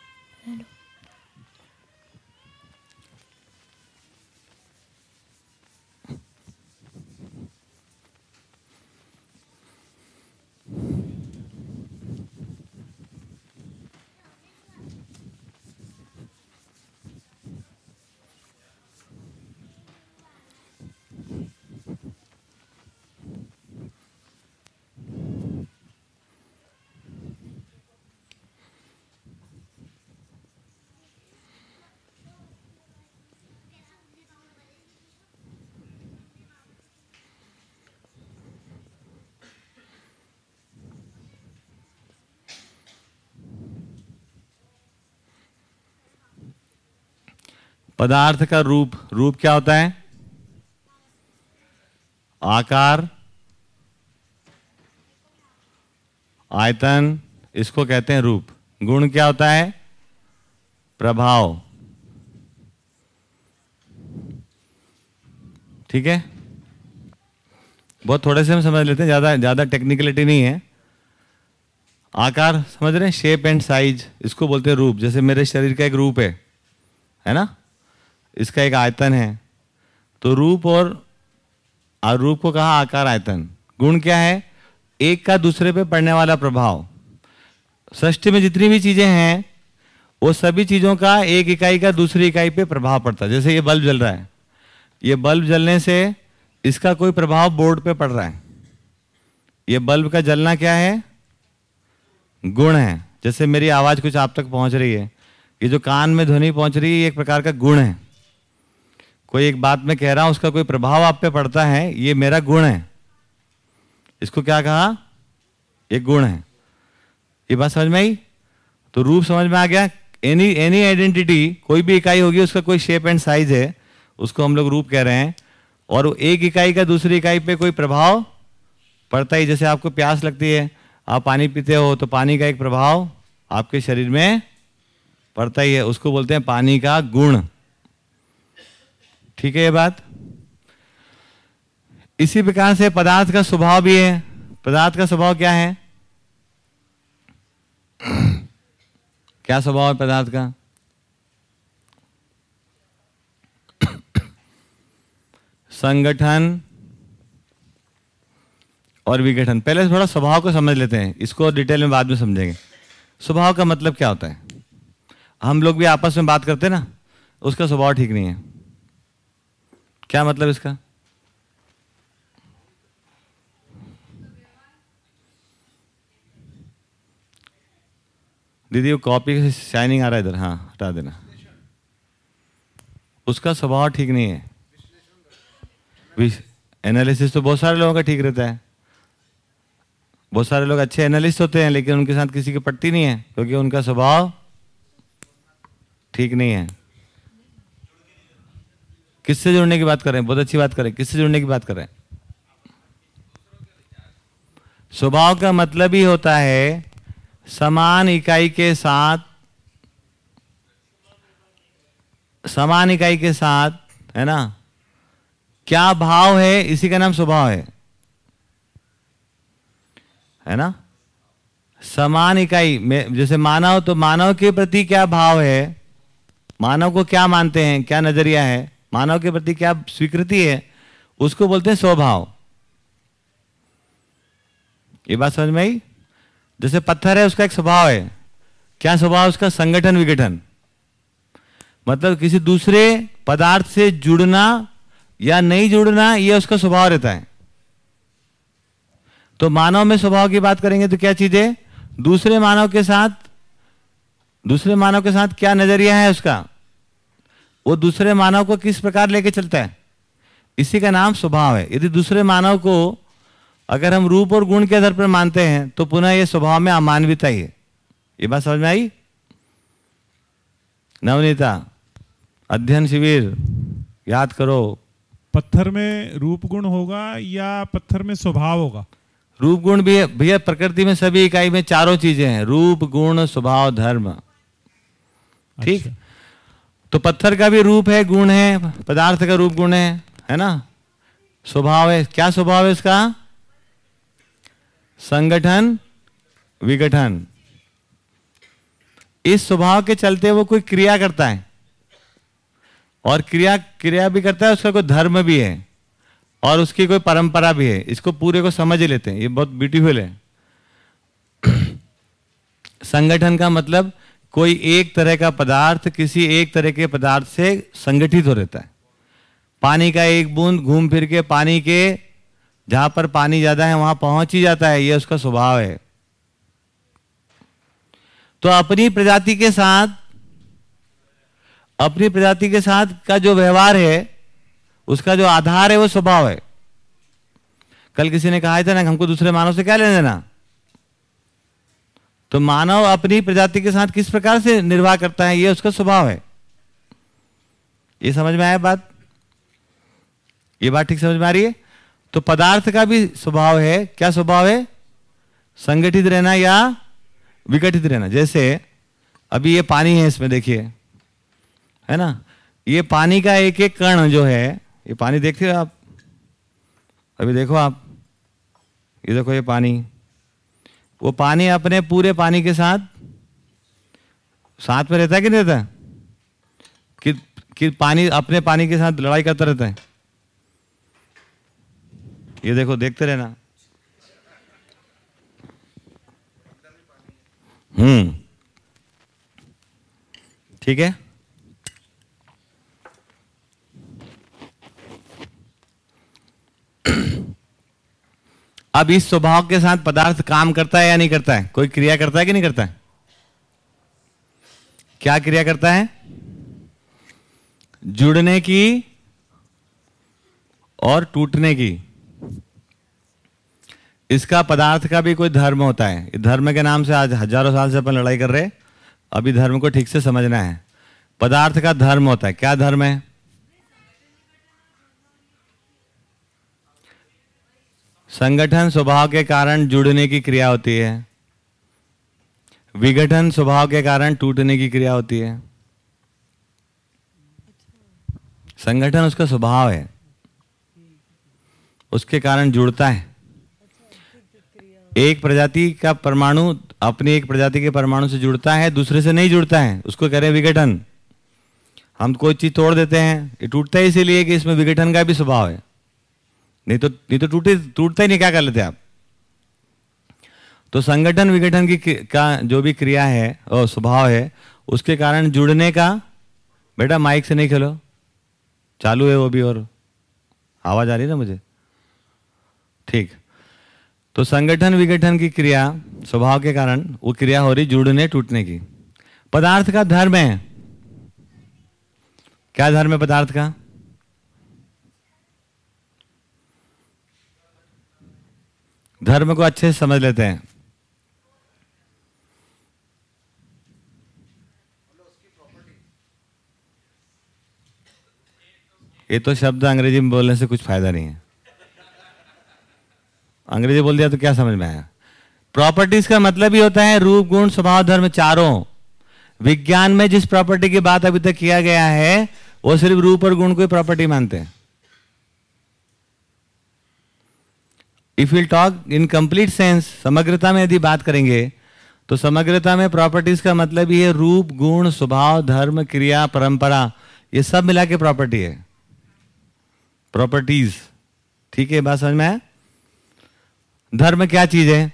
पदार्थ का रूप रूप क्या होता है? आकार, आयतन, इसको कहते हैं रूप। गुण क्या होता है? प्रभाव। ठीक है? बहुत थोड़े से हम समझ लेते हैं, ज़्यादा ज़्यादा टेक्निकलिटी नहीं है। आकार, समझ रहे हैं? शेप एंड साइज़ इसको बोलते हैं रूप। जैसे मेरे शरीर का एक रूप है है ना? इसका एक आयतन है। तो रूप और रूप को कहा आकार आयतन। गुण क्या है? एक का दूसरे पे पड़ने वाला प्रभाव। सृष्टि में जितनी भी चीज़ें हैं, वो सभी चीज़ों का एक इकाई का दूसरी इकाई पे प्रभाव पड़ता है। जैसे ये बल्ब जल रहा है। ये बल्ब जलने से इसका कोई प्रभाव बोर्ड पे पड़ रहा है। ये बल्ब का जलना क्या है? गुण है। जैसे मेरी आवाज़ कुछ आप तक पहुँच रही है। ये जो कान में ध्वनि पहुँच रही है एक प्रकार का गुण है। कोई एक बात मैं कह रहा हूँ, उसका कोई प्रभाव आप पे पड़ता है, ये मेरा गुण है। इसको क्या कहा? एक गुण है। ये बात समझ में आई? तो रूप समझ में आ गया। एनी एनी आइडेंटिटी कोई भी इकाई होगी, उसका कोई शेप एंड साइज़ है, उसको हम लोग रूप कह रहे हैं। और एक इकाई का दूसरी इकाई पे कोई प्रभाव पड़ता ही, जैसे आपको प्यास लगती है, आप पानी पीते हो तो पानी का एक प्रभाव आपके शरीर में पड़ता ही है। उसको बोलते हैं पानी का गुण। ठीक है ये बात? इसी प्रकार से पदार्थ का स्वभाव भी है। पदार्थ का स्वभाव क्या है? क्या स्वभाव है पदार्थ का? संगठन और विघटन। पहले थोड़ा स्वभाव को समझ लेते हैं। इसको डिटेल में बाद में समझेंगे। स्वभाव का मतलब क्या होता है? हम लोग भी आपस में बात करते हैं ना, उसका स्वभाव ठीक नहीं है। क्या मतलब इसका? दीदी, वो कॉपी से शाइनिंग आ रहा है इधर। हाँ हटा देना। उसका स्वभाव ठीक नहीं है। एनालिसिस तो बहुत सारे लोगों का ठीक रहता है। बहुत सारे लोग अच्छे एनालिस्ट होते हैं, लेकिन उनके साथ किसी की पट्टी नहीं है, क्योंकि उनका स्वभाव ठीक नहीं है। किससे जुड़ने की बात करें? बहुत अच्छी बात करें। किससे जुड़ने की बात करें? स्वभाव का मतलब ही होता है, समान इकाई के साथ, समान इकाई के साथ, है ना? क्या भाव है? इसी का नाम स्वभाव है। है ना? समान इकाई, में, जैसे मानव तो मानव के प्रति क्या भाव है? मानव को क्या मानते हैं? क्या नज़रिया है? मानव के प्रति क्या स्वीकृति है, उसको बोलते हैं स्वभाव। ये बात समझ में आई? जैसे पत्थर है, उसका एक स्वभाव है। क्या स्वभाव उसका? संगठन विघटन। मतलब किसी दूसरे पदार्थ से जुड़ना या नहीं जुड़ना यह उसका स्वभाव रहता है। तो मानव में स्वभाव की बात करेंगे तो क्या चीज़ है? दूसरे मानव के साथ, दूसरे मानव के साथ क्या नज़रिया है उसका? वो दूसरे मानव को किस प्रकार लेके चलता है? इसी का नाम स्वभाव है। यदि दूसरे मानव को अगर हम रूप और गुण के आधार पर मानते हैं तो पुनः ये स्वभाव में अमानवीयता ही है। ये बात समझ में आई? नवनीता अध्ययन शिविर याद करो। पत्थर में रूप गुण होगा या पत्थर में स्वभाव होगा? रूप गुण भी भैया प्रकृति में सभी इकाई में चारों चीज़ें हैं। रूप गुण स्वभाव धर्म। ठीक? अच्छा। तो पत्थर का भी रूप है, गुण है, पदार्थ का रूप गुण है है ना? स्वभाव है। क्या स्वभाव है इसका संगठन, विघटन। इस स्वभाव के चलते वो कोई क्रिया करता है। और क्रिया क्रिया भी करता है, उसका कोई धर्म भी है। और उसकी कोई परंपरा भी है। इसको पूरे को समझ लेते हैं। ये बहुत ब्यूटीफुल है। संगठन का मतलब कोई एक तरह का पदार्थ किसी एक तरह के पदार्थ से संगठित हो रहता है। पानी का एक बूंद घूम फिर के पानी के, जहाँ पर पानी ज़्यादा है, वहाँ पहुँच ही जाता है, यह उसका स्वभाव है। तो अपनी प्रजाति के साथ, अपनी प्रजाति के साथ का जो व्यवहार है, उसका जो आधार है, वो स्वभाव है। कल किसी ने कहा था ना हमको दूसरे मानव से क्या लेना देना? तो मानव अपनी प्रजाति के साथ किस प्रकार से निर्वाह करता है, ये उसका स्वभाव है। ये समझ में आया बात? ये बात ठीक समझ में आ रही है? तो पदार्थ का भी स्वभाव है। क्या स्वभाव है? संगठित रहना या विघटित रहना। जैसे, अभी ये पानी है इसमें, देखिए। है ना? ये पानी का एक एक कण जो है, ये पानी देखते हो आप? अभी देखो आप। ये देखो ये पानी। वो पानी अपने पूरे पानी के साथ साथ में रहता है कि नहीं रहता कि कि पानी, अपने पानी के साथ लड़ाई करता रहता है? ये देखो, देखते रहना। हम्म। ठीक है? अब इस स्वभाव के साथ पदार्थ काम करता है या नहीं करता है? कोई क्रिया करता है कि नहीं करता है? क्या क्रिया करता है? जुड़ने की और टूटने की। इसका पदार्थ का भी कोई धर्म होता है। धर्म के नाम से आज हज़ारों साल से अपन लड़ाई कर रहे अभी धर्म को ठीक से समझना है। पदार्थ का धर्म होता है। क्या धर्म है? संगठन स्वभाव के कारण जुड़ने की क्रिया होती है। विघटन स्वभाव के कारण टूटने की क्रिया होती है। संगठन उसका स्वभाव है। उसके कारण जुड़ता है। एक प्रजाति का परमाणु अपनी एक प्रजाति के परमाणु से जुड़ता है, दूसरे से नहीं जुड़ता है। उसको कह रहे हैं विघटन। हम कोई चीज़ तोड़ देते हैं। ये टूटता है इसीलिए कि इसमें विघटन का भी स्वभाव है। नहीं तो नहीं तो टूटे, टूटता ही नहीं, क्या कर लेते आप? तो संगठन विघटन की का जो भी क्रिया है और स्वभाव है, उसके कारण जुड़ने का, बेटा माइक से नहीं खेलो। चालू है वो भी और आवाज़ आ रही है ना मुझे? ठीक। तो संगठन विघटन की क्रिया, स्वभाव के कारण, वो क्रिया हो रही जुड़ने, टूटने की। पदार्थ का धर्म है। क्या धर्म है पदार्थ का? धर्म को अच्छे से समझ लेते हैं। ये तो शब्द अंग्रेज़ी में बोलने से कुछ फ़ायदा नहीं है। अंग्रेज़ी बोल दिया तो क्या समझ में आया? प्रॉपर्टीज़ का मतलब ही होता है रूप, गुण, स्वभाव, धर्म चारों। विज्ञान में जिस प्रॉपर्टी की बात अभी तक किया गया है, वो सिर्फ़ रूप और गुण को ही प्रॉपर्टी मानते हैं। If will talk in complete sense समग्रता में यदि बात करेंगे तो समग्रता में प्रॉपर्टीज़ का मतलब ये रूप गुण स्वभाव धर्म क्रिया परंपरा ये सब मिला के प्रॉपर्टी है प्रॉपर्टीज़ ठीक है बात समझ में आया धर्म क्या चीज़ है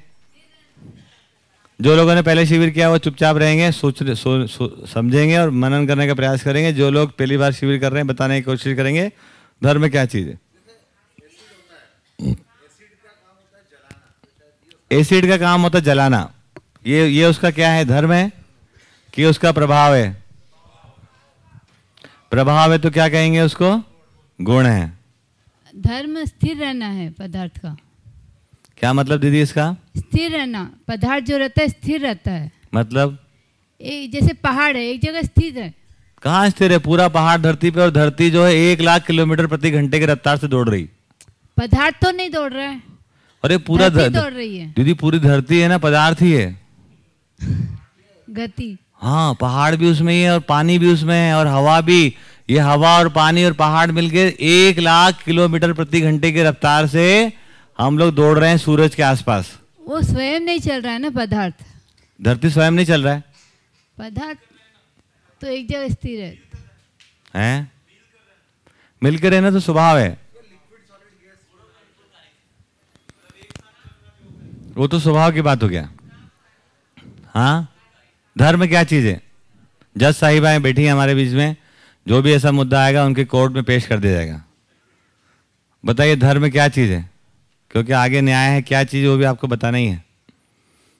जो लोगों ने पहले शिविर किया वो चुपचाप रहेंगे सोच सो, सो, समझेंगे और मनन करने का प्रयास करेंगे जो लोग पहली बार शिविर कर रहे हैं बताने की कोशिश करेंगे धर्म क्या चीज़ है एसिड का काम होता है जलाना। ये ये उसका क्या है? धर्म है? कि उसका प्रभाव है। प्रभाव है तो क्या कहेंगे उसको? गुण है। धर्म स्थिर रहना है पदार्थ का। क्या मतलब दीदी इसका? स्थिर रहना। पदार्थ जो रहता है स्थिर रहता है। मतलब? एक जैसे पहाड़ है एक जगह स्थिर है। कहाँ स्थिर है? पूरा पहाड़ धरती पे और धरती जो है एक लाख किलोमीटर प्रति घंटे की रफ्तार से दौड़ रही। पदार्थ तो नहीं दौड़ रहा है। अरे पूरा धरती दौड़ रही है। दीदी पूरी धरती है ना पदार्थ ही है। गति। हाँ पहाड़ भी उसमें ही है और पानी भी उसमें है और हवा भी। ये हवा और पानी और पहाड़ मिलके एक लाख किलोमीटर प्रति घंटे की रफ्तार से हम लोग दौड़ रहे हैं सूरज के आसपास। वो स्वयं नहीं चल रहा है ना पदार्थ। धरती स्वयं नहीं चल रहा है। पदार्थ तो एक जगह स्थिर है। हैं? मिलकर रहना तो स्वभाव है। वो तो स्वभाव की बात हो गया। हाँ? धर्म क्या चीज़ है? जज साहिबाएँ बैठी हैं हमारे बीच में, जो भी ऐसा मुद्दा आएगा उनके कोर्ट में पेश कर दिया जाएगा। बताइए, धर्म क्या चीज़ है? क्योंकि आगे न्याय है, क्या चीज़ वो भी आपको बताना ही है।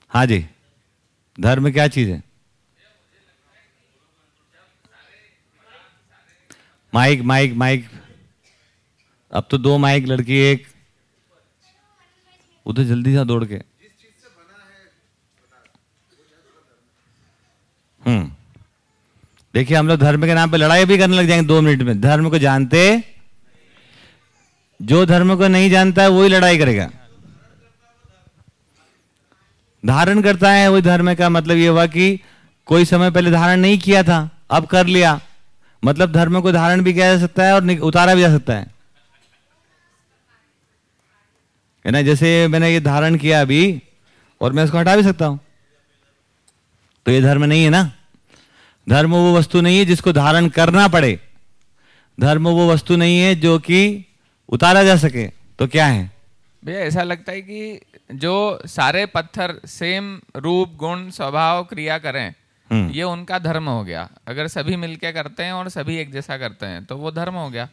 हाँ जी। धर्म क्या चीज़ है? Mic mic mic. अब तो दो माइक, लड़की एक। उधर जल्दी सा दौड़ के। देखिए, हम लोग धर्म के नाम पे लड़ाई भी करने लग जाएँगे दो मिनट में। धर्म को जानते, जो धर्म को नहीं जानता है, वही लड़ाई करेगा। धारण करता है वही धर्म का मतलब ये हुआ कि कोई समय पहले धारण नहीं किया था, अब कर लिया। मतलब धर्म को धारण भी किया जा सकता है और उतारा भी जा सकता है। ना? जैसे मैंने ये धारण किया अभी, और मैं इसको हटा भी सकता हूँ। तो ये धर्म नहीं है ना? धर्म वो वस्तु नहीं है जिसको धारण करना पड़े। धर्म वो वस्तु नहीं है जो कि उतारा जा सके। तो क्या है? भैया ऐसा लगता है कि जो सारे पत्थर सेम रूप गुण स्वभाव क्रिया करें हम्म। ये उनका धर्म हो गया। अगर सभी मिलके करते हैं और सभी एक जैसा करते हैं तो वो धर्म हो गया।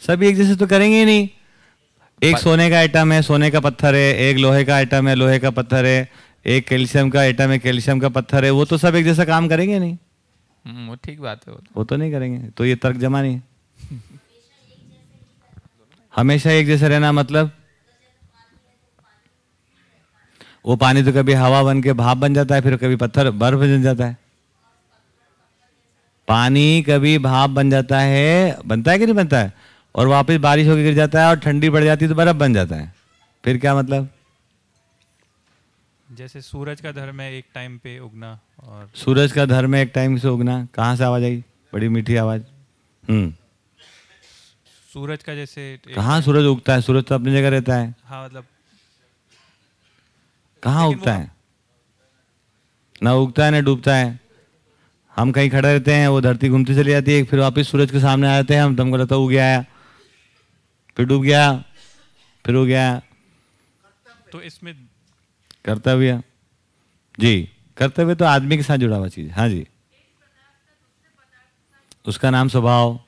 सभी एक जैसे तो करेंगे ही नहीं। एक सोने का आइटम है सोने का पत्थर है एक लोहे का आइटम है लोहे का पत्थर है एक कैल्शियम का आइटम है कैल्शियम का पत्थर है वो तो सब एक जैसा काम करेंगे नहीं। वो ठीक बात है, वो तो। वो तो नहीं करेंगे। तो ये तर्क जमा नहीं। हमेशा एक जैसे रहना मतलब? वो पानी तो कभी हवा बन के भाप बन जाता है, फिर कभी पत्थर बर्फ़ बन जाता है। पानी कभी भाप बन जाता है, बनता है कि नहीं बनता है? और वापस बारिश होकर गिर जाता है और ठंडी पड़ जाती है तो बर्फ़ बन जाता है। फिर क्या मतलब? जैसे सूरज का धर्म है एक टाइम पे उगना और सूरज का धर्म है एक टाइम से उगना। कहाँ से आवाज़ आई? बड़ी मीठी आवाज़। हम्म। सूरज का जैसे कहाँ सूरज उगता है? सूरज तो अपनी जगह रहता है। हाँ मतलब कहाँ उगता है? ना उगता है ना डूबता है। हम कहीं खड़े रहते हैं वो धरती घूमती चली जाती है फिर वापस सूरज के सामने आ जाते हैं हम तुमको लगता उग गया फिर डूब गया फिर उग गया। तो इसमें कर्तव्य। जी, कर्तव्य तो आदमी के साथ जुड़ा हुआ चीज़। हाँ जी। उसका नाम स्वभाव।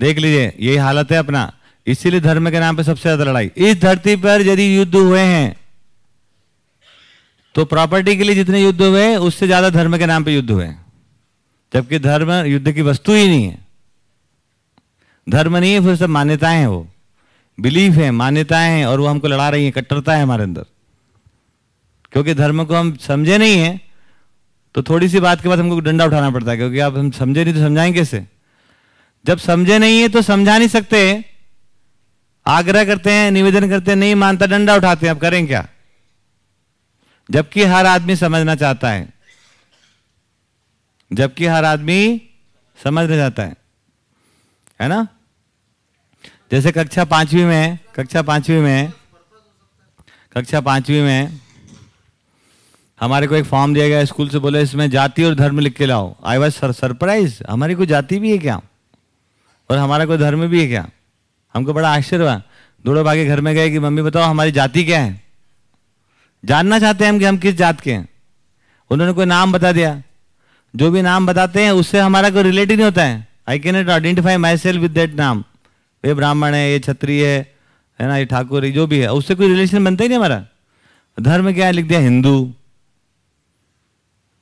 देख लीजिए यही हालत है अपना। इसीलिए धर्म के नाम पे सबसे ज़्यादा लड़ाई। इस धरती पर यदि युद्ध हुए हैं तो प्रॉपर्टी के लिए जितने युद्ध हुए, उससे ज़्यादा धर्म के नाम पे युद्ध हुए। जबकि धर्म युद्ध की वस्तु ही नहीं है। धर्म नहीं है, फिर सब मान्यताएँ हैं वो। बिलीफ है, मान्यताएँ हैं और वो हमको लड़ा रही है, कट्टरता है हमारे अंदर। क्योंकि धर्म को हम समझे नहीं है तो थोड़ी सी बात के बाद हमको डंडा उठाना पड़ता है, क्योंकि आप हम समझे नहीं तो समझाएँगे कैसे? जब समझे नहीं है तो समझा नहीं सकते। आग्रह करते हैं, निवेदन करते हैं, नहीं मानता, डंडा उठाते हैं, अब करें क्या? जबकि हर आदमी समझना चाहता है। जबकि हर आदमी समझना चाहता है। है ना? जैसे कक्षा पांचवी में, कक्षा पांचवी में, कक्षा पांचवी में हमारे को एक फॉर्म दिया गया स्कूल से, बोले इसमें जाति और धर्म लिख के लाओ। आई वॉज़ सर सरप्राइज़ हमारी कोई जाति भी है क्या? और हमारा कोई धर्म भी है क्या? हमको बड़ा आश्चर्य हुआ। दौड़ो भागे घर में गए कि, मम्मी बताओ, हमारी जाति क्या है? जानना चाहते हैं हम कि हम किस जात के हैं। उन्होंने कोई नाम बता दिया। जो भी नाम बताते हैं, उससे हमारा कोई रिलेट ही नहीं होता है। I can not identify myself with that नाम। ये ब्राह्मण है, ये क्षत्रिय है है ना, ये ठाकुर जो भी है, उससे कोई रिलेशन बनता ही नहीं हमारा। धर्म क्या है? लिख दिया हिंदू।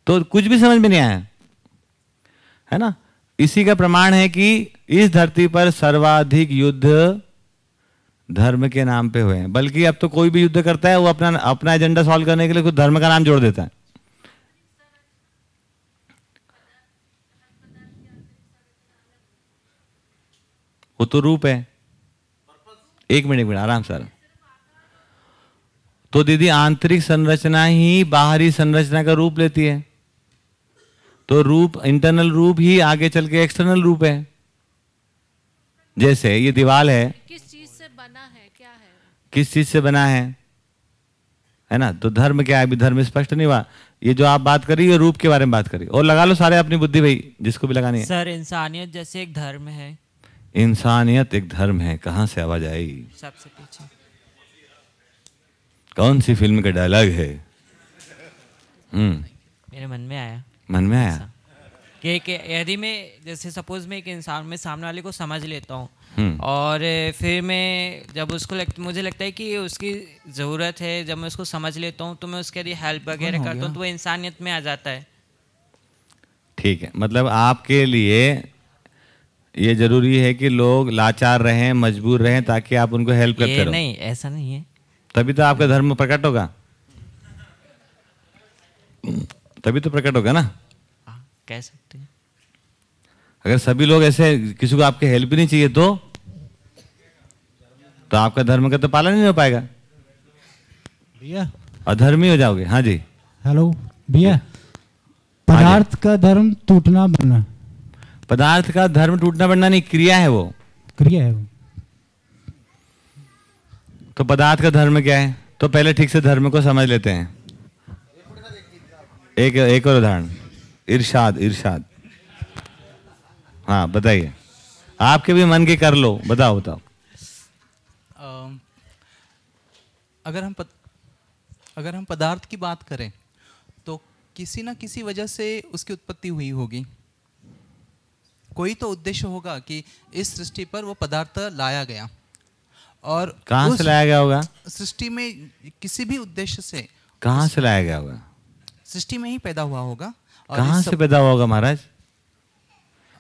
तो कुछ भी समझ में नहीं आया। है ना? इसी का प्रमाण है कि इस धरती पर सर्वाधिक युद्ध धर्म के नाम पे हुए हैं। बल्कि अब तो कोई भी युद्ध करता है, वो अपना अपना एजेंडा सॉल्व करने के लिए कुछ धर्म का नाम जोड़ देता है। वो तो रूप है। एक मिनट एक मिनट आराम से आराम। तो दीदी आंतरिक संरचना ही बाहरी संरचना का रूप लेती है। तो रूप इंटरनल रूप ही आगे चल के एक्सटर्नल रूप है। जैसे ये दीवार है। किस चीज़ से बना है? क्या है? किस चीज़ से बना है? है ना? तो धर्म क्या है? अभी धर्म स्पष्ट नहीं हुआ। ये जो आप बात करी ये रूप के बारे में बात करी और लगा लो सारे अपनी बुद्धि भाई जिसको भी लगानी है। सर इंसानियत जैसे एक धर्म है। इंसानियत एक धर्म है कहाँ से आवाज़ आई सबसे पीछे। कौन सी फ़िल्म का डायलॉग है? हम्म। मेरे मन में आया। मन में आया? कि कि यदि मैं जैसे सपोज़ मैं एक इंसान में सामने वाले को समझ लेता हूँ हम्म। और फिर मैं जब उसको लग, मुझे लगता है कि उसकी ज़रूरत है जब मैं उसको समझ लेता हूँ तो मैं उसके लिए हेल्प वगैरह करता हूँ तो वो इंसानियत में आ जाता है। ठीक है मतलब आपके लिए ये ज़रूरी है कि लोग लाचार रहें मजबूर रहें ताकि आप उनको हेल्प करते ये रहो। नहीं ऐसा नहीं है। तभी तो आपका धर्म प्रकट होगा। तभी तो प्रकट होगा ना। हाँ, कह सकते हैं। अगर सभी लोग ऐसे किसी को आपके हेल्प ही नहीं चाहिए तो? तो आपका धर्म का तो पालन नहीं हो पाएगा। भैया। अधर्मी हो जाओगे हाँ जी। हेलो भैया। पदार्थ का धर्म टूटना बनना। पदार्थ का धर्म टूटना बढ़ना नहीं क्रिया है वो। क्रिया है वो। तो पदार्थ का धर्म क्या है? तो पहले ठीक से धर्म को समझ लेते हैं। एक एक और उदाहरण। इरशाद इरशाद। हाँ बताइए। आपके भी मन की कर लो। बताओ बताओ। अगर हम पद, अगर हम पदार्थ की बात करें तो किसी ना किसी वजह से उसकी उत्पत्ति हुई होगी। कोई तो उद्देश्य होगा कि इस सृष्टि पर वो पदार्थ लाया गया। और कहाँ से लाया गया होगा? सृष्टि में किसी भी उद्देश्य से कहाँ से लाया गया होगा? सृष्टि में ही पैदा हुआ होगा कहाँ से पैदा हुआ होगा महाराज?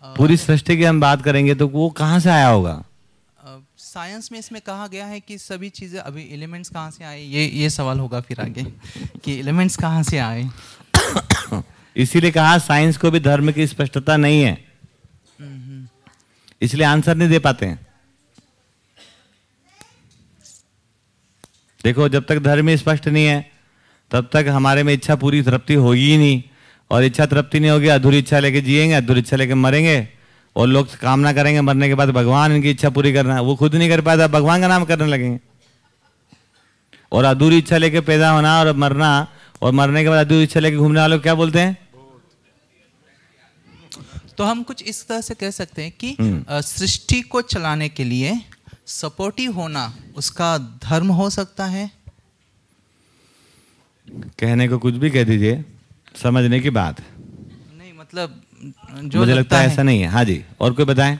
पूरी सृष्टि की हम बात करेंगे तो वो कहाँ से आया होगा? साइंस में इसमें कहा गया है कि सभी चीज़ें अभी एलिमेंट्स कहाँ से आए ये ये सवाल होगा फिर आगे कि एलिमेंट्स कहाँ से आए। इसीलिए कहा साइंस को भी धर्म की स्पष्टता नहीं है। इसलिए आंसर नहीं दे पाते हैं। देखो, जब तक धर्म स्पष्ट नहीं है, तब तक हमारे में इच्छा पूरी तृप्ति होगी ही नहीं। और इच्छा तृप्ति नहीं होगी, अधूरी इच्छा लेके जिएँगे, अधूरी इच्छा लेके मरेंगे, और लोग कामना करेंगे मरने के बाद भगवान इनकी इच्छा पूरी करना। वो खुद नहीं कर पाया भगवान का नाम करने लगेंगे। और अधूरी इच्छा लेके पैदा होना और मरना, और मरने के बाद अधूरी इच्छा लेके घूमने वालों क्या बोलते हैं? तो हम कुछ इस तरह से कह सकते हैं कि हम्म। सृष्टि को चलाने के लिए सपोर्टिव होना उसका धर्म हो सकता है। कहने को कुछ भी कह दीजिए समझने की बात। नहीं मतलब जो मुझे लगता, लगता है। ऐसा नहीं है। हाँ जी और कोई बताएँ?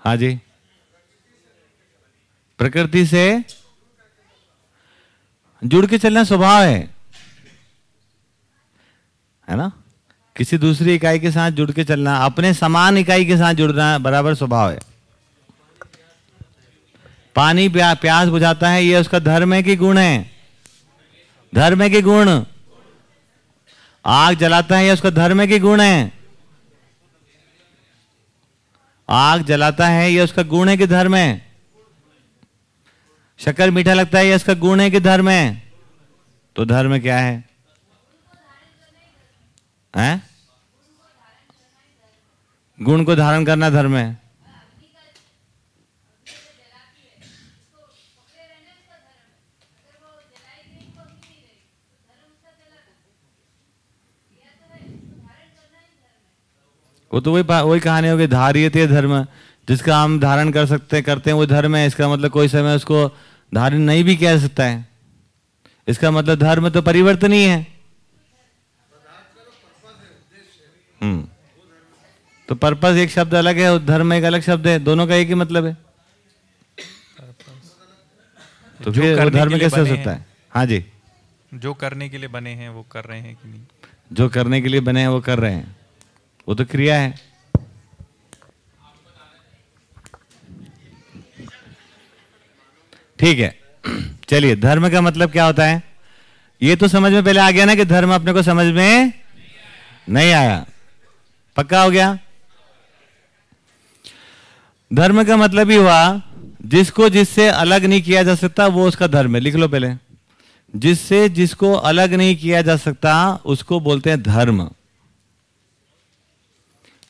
हाँ जी। प्रकृति से जुड़ के चलना स्वभाव है। है ना? किसी दूसरी इकाई के साथ जुड़ के चलना अपने समान इकाई के साथ जुड़ना बराबर स्वभाव है। पानी प्या, प्यास बुझाता है ये उसका धर्म है कि गुण है? धर्म है कि गुण? आग जलाता है ये उसका धर्म है कि गुण है? आग जलाता है ये उसका गुण है कि धर्म है? शक्कर मीठा लगता है ये इसका गुण है कि धर्म है? तो धर्म क्या है? हैं? गुण को धारण करना धर्म है। वो तो वही वही कहानी होगी धारियते धर्म। जिसका हम धारण कर सकते करते हैं वो धर्म है। इसका मतलब कोई समय उसको धारण नहीं भी कह सकता है। इसका मतलब धर्म तो परिवर्तन ही। है हम्म। तो पर्पस एक शब्द अलग है और धर्म एक अलग शब्द है। दोनों का एक ही मतलब है। तो जो फिर धर्म कैसे हो सकता है? हाँ जी। जो करने के लिए बने हैं वो कर रहे हैं कि नहीं? जो करने के लिए बने हैं वो कर रहे हैं। वो तो क्रिया है। ठीक है। चलिए, धर्म का मतलब क्या होता है? ये तो समझ में पहले आ गया ना कि धर्म अपने को समझ में नहीं आया। पक्का हो गया? धर्म का मतलब ही हुआ, जिसको जिससे अलग नहीं किया जा सकता, वो उसका धर्म है। लिख लो पहले। जिससे जिसको अलग नहीं किया जा सकता, उसको बोलते हैं धर्म।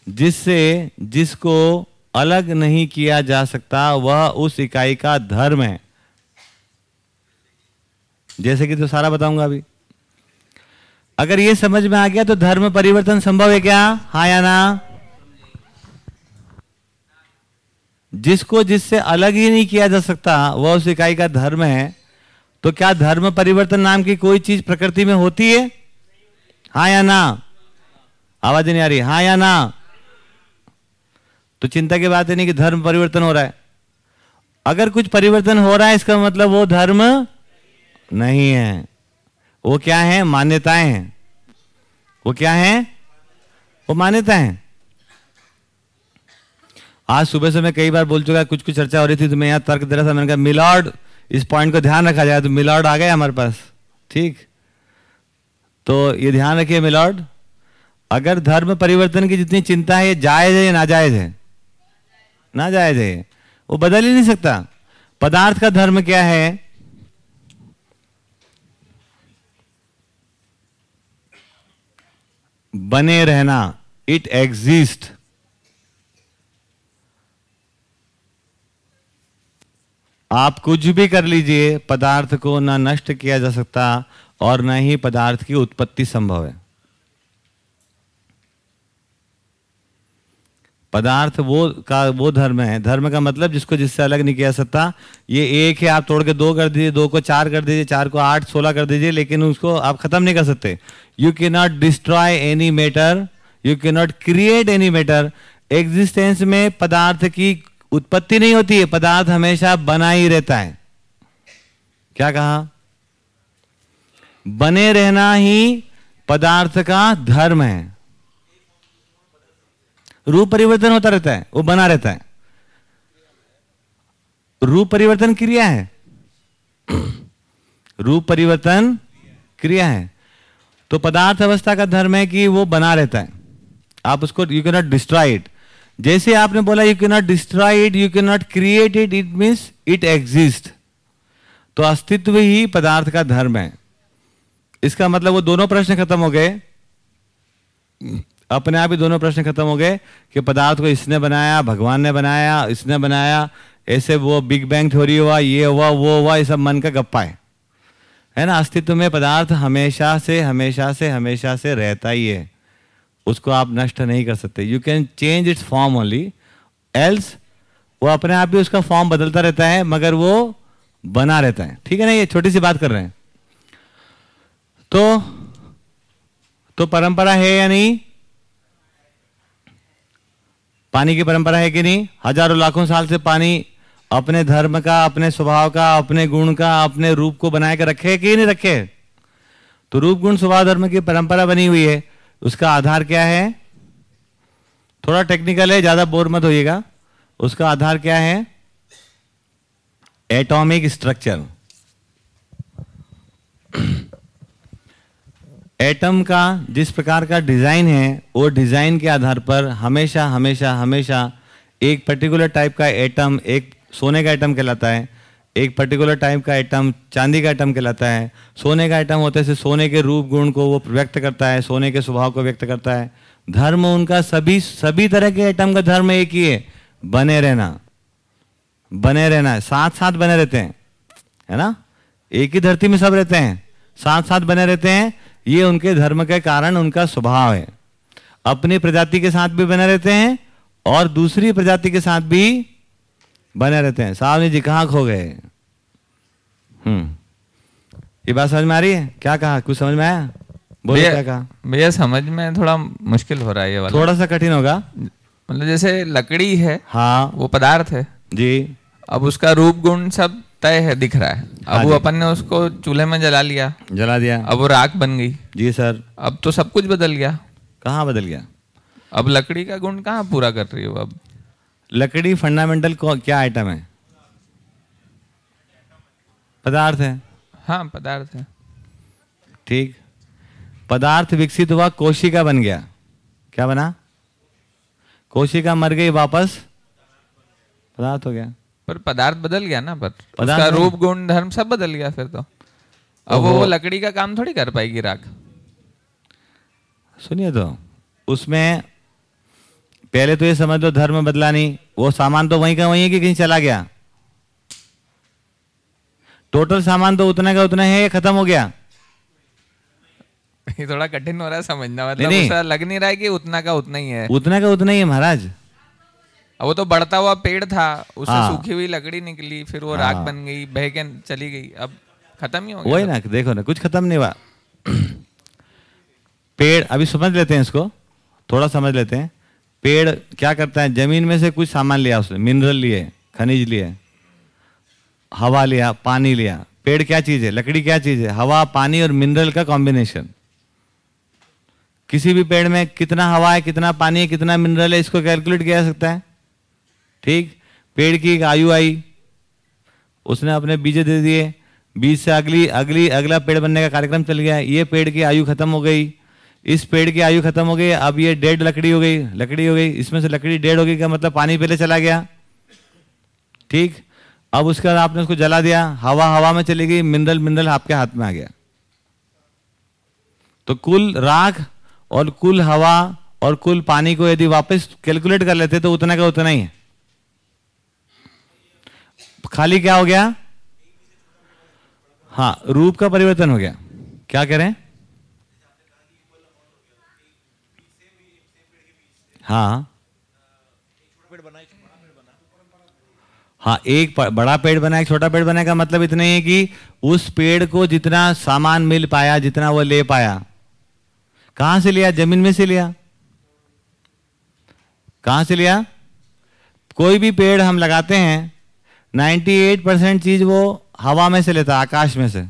जिससे जिसको अलग नहीं किया जा सकता, वह उस इकाई का धर्म है। जैसे कि तो सारा बताऊँगा अभी। अगर ये समझ में आ गया तो धर्म परिवर्तन संभव है क्या? हाँ या ना? जिसको जिससे अलग ही नहीं किया जा सकता, वह उस इकाई का धर्म है। तो क्या धर्म परिवर्तन नाम की कोई चीज़ प्रकृति में होती है? हाँ या ना? आवाज़ नहीं आ रही। हाँ या ना? तो चिंता की बात है नहीं कि धर्म परिवर्तन हो रहा है। अगर कुछ परिवर्तन हो रहा है, इसका मतलब वो धर्म नहीं है। वो क्या है? मान्यताएँ हैं। वो क्या है? वो मान्यताएँ हैं। आज सुबह से मैं कई बार बोल चुका कुछ कुछ चर्चा हो रही थी तो मैं यहाँ तर्क दे रहा था, मैंने कहा, मिलॉर्ड, इस पॉइंट को ध्यान रखा जाए तो मिलॉर्ड आ गए हमारे पास। ठीक? तो ये ध्यान रखिए मिलॉर्ड, अगर धर्म परिवर्तन की जितनी चिंता है ये जायज़ है या नाजायज है? नाजायज है। वो बदल ही नहीं सकता। पदार्थ का धर्म क्या है? बने रहना इट एग्जिस्ट आप कुछ भी कर लीजिए, पदार्थ को ना नष्ट किया जा सकता और ना ही पदार्थ की उत्पत्ति संभव है। पदार्थ वो का, वो धर्म है। धर्म का मतलब जिसको जिससे अलग नहीं किया सकता। ये एक है, आप तोड़ के दो कर दीजिए, दो को चार कर दीजिए, चार को आठ, सोलह कर दीजिए, लेकिन उसको आप खत्म नहीं कर सकते। You can not destroy any matter you can not create any matter existence में पदार्थ की उत्पत्ति नहीं होती है, पदार्थ हमेशा बना ही रहता है। क्या कहा? बने रहना ही पदार्थ का धर्म है। रूप परिवर्तन होता रहता है, वो बना रहता है। रूप परिवर्तन क्रिया है। रूप परिवर्तन क्रिया है। तो पदार्थ अवस्था का धर्म है कि वो बना रहता है। आप उसको you can not destroy it जैसे आपने बोला you can not destroy it you can not create it it means it exist तो अस्तित्व ही पदार्थ का धर्म है। इसका मतलब वो दोनों प्रश्न खत्म हो गए। अपने आप ही दोनों प्रश्न खत्म हो गए कि पदार्थ को इसने बनाया, भगवान ने बनाया, इसने बनाया, ऐसे वो बिग बैंग थ्योरी हुआ, ये हुआ, वो हुआ, ये सब मन का गप्पा है। है ना? अस्तित्व में पदार्थ हमेशा से हमेशा से हमेशा से रहता ही है। उसको आप नष्ट नहीं कर सकते। You can change its form only else वो अपने आप ही उसका फॉर्म बदलता रहता है, मगर वो बना रहता है। ठीक है ना? ये छोटी सी बात कर रहे हैं। तो तो परंपरा है या नहीं? पानी की परंपरा है कि नहीं? हज़ारों लाखों साल से पानी अपने धर्म का, अपने स्वभाव का, अपने गुण का, अपने रूप को बनाए के रखे कि नहीं रखे तो रूप, गुण, स्वभाव, धर्म की परंपरा बनी हुई है। उसका आधार क्या है? थोड़ा टेक्निकल है, ज़्यादा बोर मत होइएगा। उसका आधार क्या है? एटॉमिक स्ट्रक्चर एटम का जिस प्रकार का डिज़ाइन है, वो डिज़ाइन के आधार पर हमेशा हमेशा हमेशा एक पर्टिकुलर टाइप का एटम एक सोने का एटम कहलाता है, एक पर्टिकुलर टाइप का एटम चांदी का एटम कहलाता है। सोने का एटम होते से सोने के रूप गुण को वो व्यक्त करता है, सोने के स्वभाव को व्यक्त करता है। धर्म उनका सभी सभी तरह के एटम का धर्म एक ही है। बने रहना बने रहना साथ साथ बने रहते हैं, है ना? एक ही धरती में सब रहते हैं साथ साथ बने रहते हैं ये उनके धर्म के कारण उनका स्वभाव है। अपनी प्रजाति के साथ भी बने रहते हैं और दूसरी प्रजाति के साथ भी बने रहते हैं। साहब जी कहाँ खो गए? हम्म। ये बात समझ में आ रही है? क्या कहा? कुछ समझ में आया? बोलो क्या कहा? भैया समझ में थोड़ा मुश्किल हो रहा है ये वाला। थोड़ा सा कठिन होगा। मतलब जैसे लकड़ी है हाँ। वो पदार्थ है। जी। अब उसका रूप गुण सब तय है दिख रहा है। हाँ अब वो अपन ने उसको चूल्हे में जला लिया। जला दिया। अब वो राख बन गई। जी सर। अब तो सब कुछ बदल गया। कहाँ बदल गया? अब लकड़ी का गुण कहाँ पूरा कर रही हो अब? लकड़ी फंडामेंटल क्या आइटम है? पदार्थ है। हाँ पदार्थ है। ठीक। पदार्थ विकसित हुआ कोशिका बन गया। क्या बना? कोशिका मर गई वापस? पदार्थ हो गया। पर पदार्थ बदल गया ना पर उसका रूप गुण धर्म सब बदल गया फिर तो। अब वो ओहो। लकड़ी का काम थोड़ी कर पाएगी राख। सुनिए तो उसमें पहले तो ये समझ लो धर्म बदला नहीं वो सामान तो वहीं का वहीं है कि कहीं चला गया? टोटल सामान तो उतना का उतना है ये खत्म हो गया? ये थोड़ा कठिन हो रहा है समझना मतलब नहीं। ऐसा लग नहीं रहा है कि उतना का उतना ही है। उतना का उतना ही है महाराज। वो तो बढ़ता हुआ पेड़ था उससे हाँ। सूखी हुई लकड़ी निकली फिर वो हाँ। राख बन गई बह के चली गई। अब खत्म ही हो गया वही ना देखो ना कुछ खत्म नहीं हुआ। पेड़ अभी समझ लेते हैं इसको थोड़ा समझ लेते हैं। पेड़ क्या करता है ज़मीन में से कुछ सामान लिया उसने मिनरल लिए खनिज लिए हवा लिया पानी लिया। पेड़ क्या चीज़ है लकड़ी क्या चीज़ है हवा पानी और मिनरल का कॉम्बिनेशन किसी भी पेड़ में कितना हवा है कितना पानी है कितना मिनरल है इसको कैलकुलेट किया जा सकता है। ठीक? पेड़ की एक आयु आई। उसने अपने बीज दे दिए। बीज से अगली अगली, अगला पेड़ बनने का कार्यक्रम चल गया। ये पेड़ की आयु खत्म हो गई। इस पेड़ की आयु खत्म हो गई। अब ये डेड लकड़ी हो गई। लकड़ी हो गई। इसमें से लकड़ी डेड हो गई का मतलब पानी पहले चला गया। ठीक? अब उसके बाद आपने उसको जला दिया। हवा हवा में चली गई। मिनरल मिनरल आपके हाथ में आ गया। तो कुल राख और कुल हवा और कुल पानी को यदि वापस कैलकुलेट कर लेते तो उतना का उतना ही है। खाली क्या हो गया? हाँ रूप का परिवर्तन हो गया। क्या कह करें? हाँ। हाँ एक बड़ा पेड़ बना, एक छोटा पेड़ बना का मतलब इतना ही है कि उस पेड़ को जितना सामान मिल पाया, जितना वो ले पाया, कहाँ से लिया? ज़मीन में से लिया। कहाँ से लिया? कोई भी पेड़ हम लगाते हैं 98 परसेंट चीज़ वो हवा में से लेता है आकाश में से।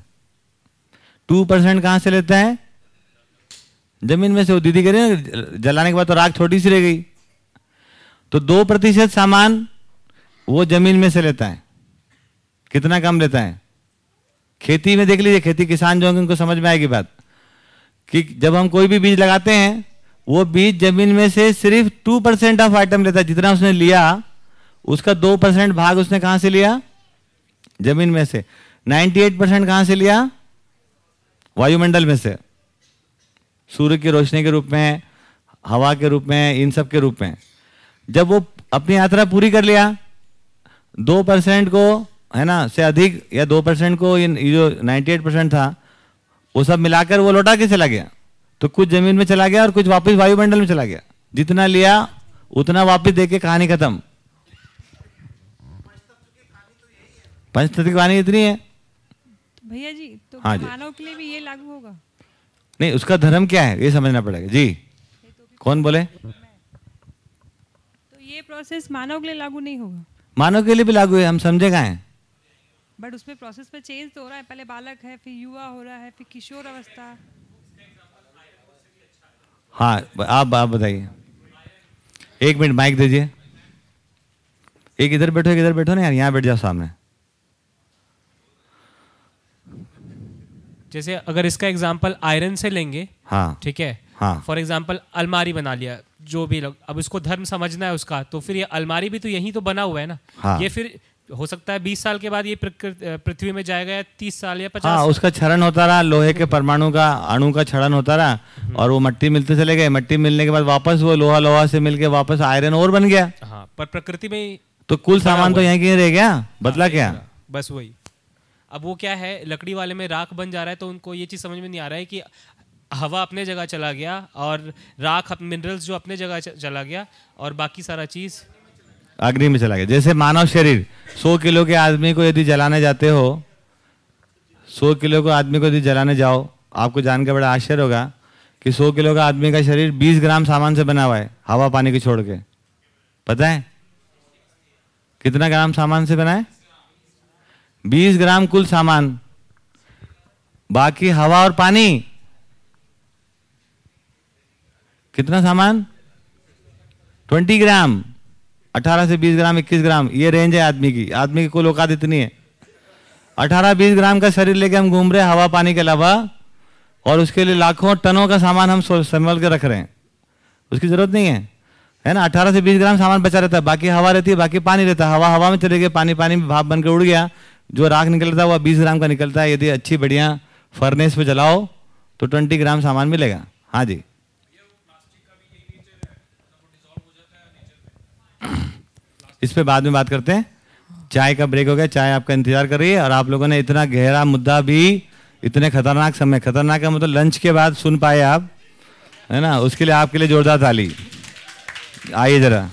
टू परसेंट कहाँ से लेता है? ज़मीन में से। वो दीदी ना, जलाने के बाद तो राख छोटी सी रह गई। तो दो प्रतिशत सामान वो ज़मीन में से लेता है। कितना कम लेता है? खेती में देख लीजिए खेती किसान जो होंगे उनको समझ में आएगी बात। कि जब हम कोई भी बीज लगाते हैं वो बीज ज़मीन में से सिर्फ़ टू परसेंट ऑफ़ आइटम लेता है। जितना उसने लिया उसका दो परसेंट भाग उसने कहाँ से लिया? ज़मीन में से। 98 परसेंट कहाँ से लिया? वायुमंडल में से। सूर्य की रोशनी के रूप में हवा के रूप में इन सब के रूप में जब वो अपनी यात्रा पूरी कर लिया, दो परसेंट को, है ना, से अधिक, या दो परसेंट को जो 98 परसेंट था, वो सब मिलाकर वो लौटा के चला गया। तो कुछ ज़मीन में चला गया और कुछ वापस वायुमंडल में चला गया। जितना लिया, उतना वापस दे के कहानी खत्म। पंचतत्व की कहानी इतनी है। भैया जी तो हाँ जी। मानव के लिए भी ये लागू होगा। नहीं उसका धर्म क्या है ये समझना पड़ेगा। जी। तो कौन बोले? तो ये प्रोसेस मानव के लिए लागू नहीं होगा। मानव के लिए भी लागू है हम समझे कहाँ हैं। बट उसमें प्रोसेस में चेंज तो हो रहा है पहले बालक है फिर युवा हो रहा है फिर किशोर अवस्था। हाँ आप आप बताइए। एक मिनट माइक दीजिए। एक इधर बैठो एक इधर बैठो ना यार यहाँ बैठ जाओ सामने। जैसे अगर इसका एग्ज़ाम्पल आयरन से लेंगे हाँ। ठीक है? हाँ। फॉर एग्ज़ाम्पल अलमारी बना लिया जो भी लोग अब उसको धर्म समझना है उसका तो फिर ये अलमारी भी तो यही तो बना हुआ है ना? हाँ। ये फिर हो सकता है बीस साल के बाद ये पृथ्वी में जाएगा या तीस साल या पचास हाँ उसका क्षरण होता रहा लोहे के परमाणु का अणु का क्षरण होता रहा और वो मट्टी मिलते चले गए। मट्टी मिलने के बाद वापस वो लोहा लोहा से मिलके वापस आयरन और बन गया। हाँ पर प्रकृति में तो कुल सामान तो है। यहीं कहीं रह गया? बदला क्या? बस वही। अब वो क्या है, लकड़ी वाले में राख बन जा रहा है तो उनको ये चीज़ समझ में नहीं आ रहा है कि हवा अपने जगह चला गया और राख मिनरल्स जो अपने जगह चला गया और बाकी सारा चीज़ अग्नि में चला गया। जैसे मानव शरीर, सौ किलो के आदमी को यदि जलाने जाते हो, सौ किलो को आदमी को यदि जलाने जाओ, आपको जान के बड़ा आश्चर्य होगा कि सौ किलो का आदमी का शरीर बीस ग्राम सामान से बना हुआ है, हवा पानी को छोड़ के। पता है? कितना ग्राम सामान से बना है? बीस ग्राम कुल सामान, बाकी हवा और पानी। कितना सामान? ट्वेंटी ग्राम 18 से 20 ग्राम 21 ग्राम, ये रेंज है आदमी की। आदमी की कुल औकात इतनी है। 18-20 ग्राम का शरीर लेके हम घूम रहे हैं, हवा, पानी के अलावा, और उसके लिए लाखों टनों का सामान हम संभाल के रख रहे हैं। उसकी ज़रूरत नहीं है। है ना? 18 से 20 ग्राम सामान बचा रहता है। बाकी हवा रहती है, बाकी पानी रहता है। हवा हवा में चले गए, पानी पानी में भाप बनकर उड़ गया। जो राख निकलता है वह 20 ग्राम का निकलता है। यदि अच्छी बढ़िया फर्नेस पे जलाओ तो 20 ग्राम सामान मिलेगा। हाँ जी। इस पे बाद में बात करते हैं। चाय का ब्रेक हो गया। चाय आपका इंतज़ार कर रही है और आप लोगों ने इतना गहरा मुद्दा भी, इतने खतरनाक समय, खतरनाक है मतलब लंच के बाद सुन पाए आप, है ना? उसके लिए आपके लिए जोरदार ताली। आइए जरा।